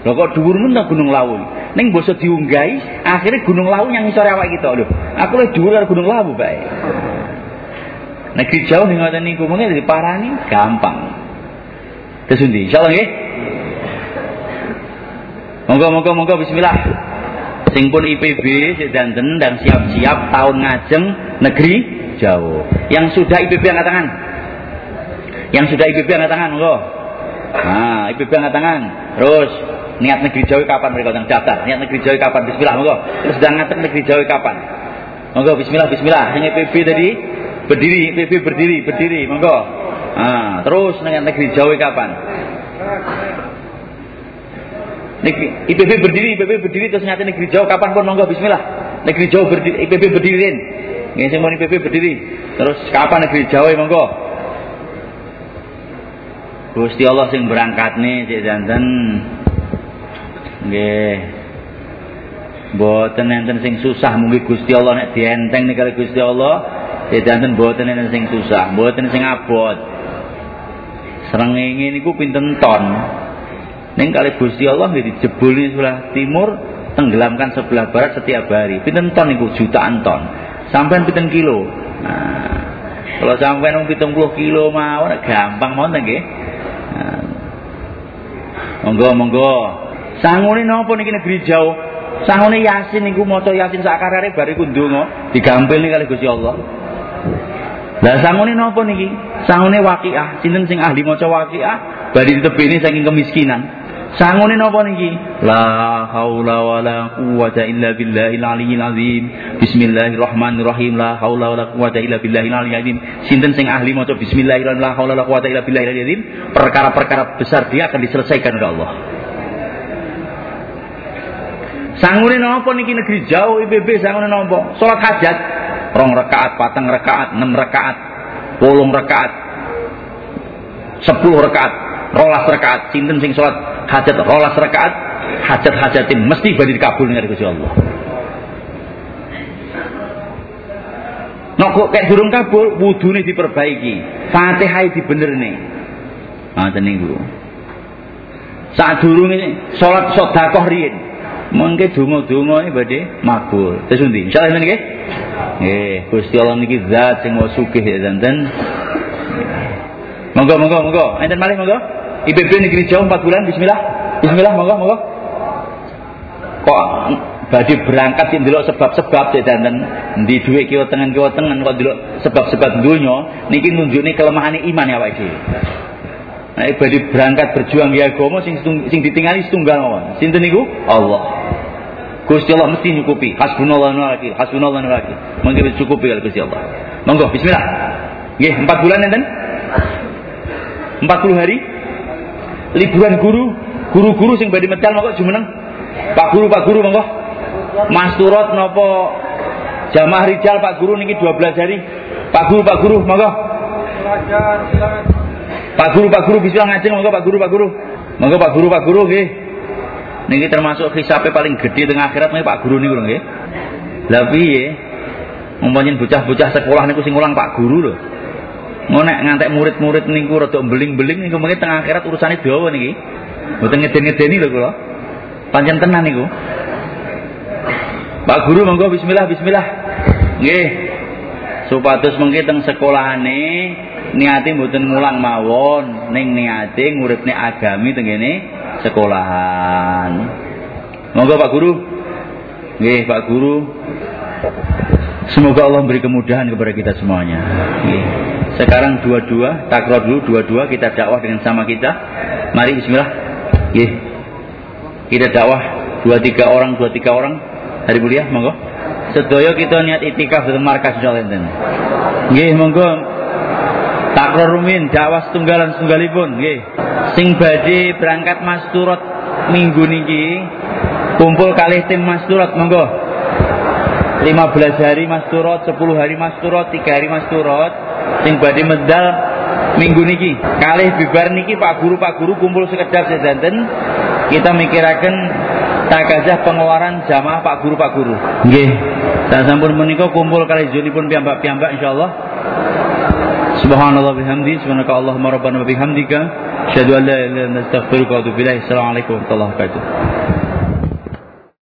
Lho kok dhuwur men Gunung Lawu. Ning basa diunggahi, akhirnya Gunung Lawu yang ngisore awak kita lho. Aku luwih dhuwur karo Gunung Lawu bae. Negeri jauh ning ngoten niku mengke diparani gampang. Terus ndi? Insyaallah nggih. Monggo monggo monggo bismillah. Sing pun IPB sik danten dan siap-siap tahun ngajeng negeri jauh. Yang sudah IPB angkat tangan. Yang sudah IPB angkat tangan, monggo. Nah, IPB angkat tangan. Terus niat negeri jauh kapan mereka yang daftar? Niat negeri jauh kapan? Bismillah, monggo. Terus sudah ngatur negeri jauh kapan? Monggo bismillah bismillah. Yang IPB tadi berdiri, IPB berdiri, berdiri, monggo. Nah, terus niat negeri jauh kapan? Negeri, IPB berdiri, IPB berdiri terus nyata negeri jauh kapan pun monggo bismillah. Negeri jauh berdiri, IPB berdiriin. Nggih sing PPP berdiri. Terus kapan negeri Jawa monggo? Gusti Allah sing berangkat nih cek janten. Nggih. Mboten enten sing susah mungkin Gusti Allah nek dienteng nih kali Gusti Allah. Cek janten mboten enten sing susah, mboten sing abot. Srengenge niku pinten ton. Ning kali Gusti Allah nggih dijebuli sebelah timur, tenggelamkan sebelah barat setiap hari. Pinten ton niku jutaan ton. Sampai pitung kilo. Nah, kalau sampai nung pitung puluh kilo mau gampang mau nggih. Nah, monggo monggo. Sangune nopo niki negeri jauh. Sangune Yasin niku maca Yasin sak karare bariku ndonga digampil nih kali Gusti Allah. Lah sangune nopo niki? Sangune waqiah. Sinten sing ahli maca waqiah bari ditebeni saking kemiskinan. Sangune napa niki? La haula wala quwata illa billahil aliyil azim. Bismillahirrahmanirrahim. La haula wala quwata illa billahil aliyil azim. Sinten sing ahli maca bismillahirrahmanirrahim la haula wala quwata illa billahil aliyil azim, perkara-perkara besar dia akan diselesaikan oleh Allah. Sangune napa niki negeri jauh IBB sangune napa? Salat hajat rong rakaat, patang rakaat, enam rakaat, wolung rakaat, sepuluh rakaat, rolas rakaat, sinten sing salat hajat rolas rakaat hajat-hajatin mesti badi dikabul dengan Gusti Allah. Nek kok kayak durung kabul, wudune diperbaiki, Fatihah dibenerne. Ngoten niku. Saat durunge salat sedekah riyin, mengke donga-donga iki badhe makbul. Terus endi? Insyaallah nggih. Nggih, Gusti Allah niki zat sing mau sugih ya zanten. Monggo monggo monggo. Enten malih monggo. IPB negeri jauh 4 bulan bismillah. Bismillah monggo monggo. Kok badi berangkat sing delok sebab-sebab cek danten ndi dhuwit kiwa tengen kiwa tengen kok delok sebab-sebab donya niki nunjukne kelemahane iman ya Pak. Nah, badi berangkat berjuang di agama sing sing ditingali setunggal mawon. Sinten niku? Allah. Gusti Allah mesti nyukupi. Hasbunallah wa wakil. Hasbunallah wa wakil. Mangke cukupi kalau Gusti Allah. Monggo bismillah. Nggih, 4 bulan enten? 40 hari liburan guru, guru-guru sing badhe medal monggo jumeneng. Pak guru, Pak guru monggo. Mas turut napa jamaah rijal Pak guru niki 12 hari. Pak guru, Pak guru monggo. Pak guru, Pak guru bisa ngajeng monggo Pak guru, Pak guru. Monggo Pak guru, Pak guru nggih. Niki termasuk hisabe paling gede teng akhirat nih Pak guru niku nggih. Lah piye? Umpamanya bocah-bocah sekolah niku sing ulang Pak guru lho. Ngonek ngantek murid-murid niku rada beling-beling niku mengki tengah akhirat urusane dawa niki. Mboten ngeden-ngedeni lho kula. Pancen tenan niku. Pak Guru monggo bismillah bismillah. Nggih. Supados mengki teng sekolahane niati mboten ngulang mawon, ning niate nguripne agami teng kene sekolahan. Monggo Pak Guru. Nggih, Pak Guru. Semoga Allah beri kemudahan kepada kita semuanya. Nggih. Sekarang dua-dua, takror dulu dua-dua kita dakwah dengan sama kita. Mari bismillah. Nggih. Kita dakwah dua tiga orang, dua tiga orang. Hari mulia, monggo. Sedaya kita niat itikaf di markas insyaallah enten. Nggih, monggo. Takror rumin dakwah setunggalan setunggalipun nggih. Sing badhe berangkat mas turut minggu niki kumpul kali tim Masturat monggo 15 hari Masturat 10 hari Masturat 3 hari Masturat sing badhe medal minggu niki. Kali bibar niki Pak Guru Pak Guru kumpul sekedar sedanten. Kita mikiraken takazah pengeluaran jamaah Pak Guru Pak Guru. Nggih. Tak sampun menika kumpul kali junipun piyambak-piyambak insyaallah. Subhanallah bihamdi subhanaka Allahumma rabbana bihamdika. Asyhadu an la ilaha illa anta astaghfiruka wa atubu ilaik. Assalamualaikum warahmatullahi wabarakatuh.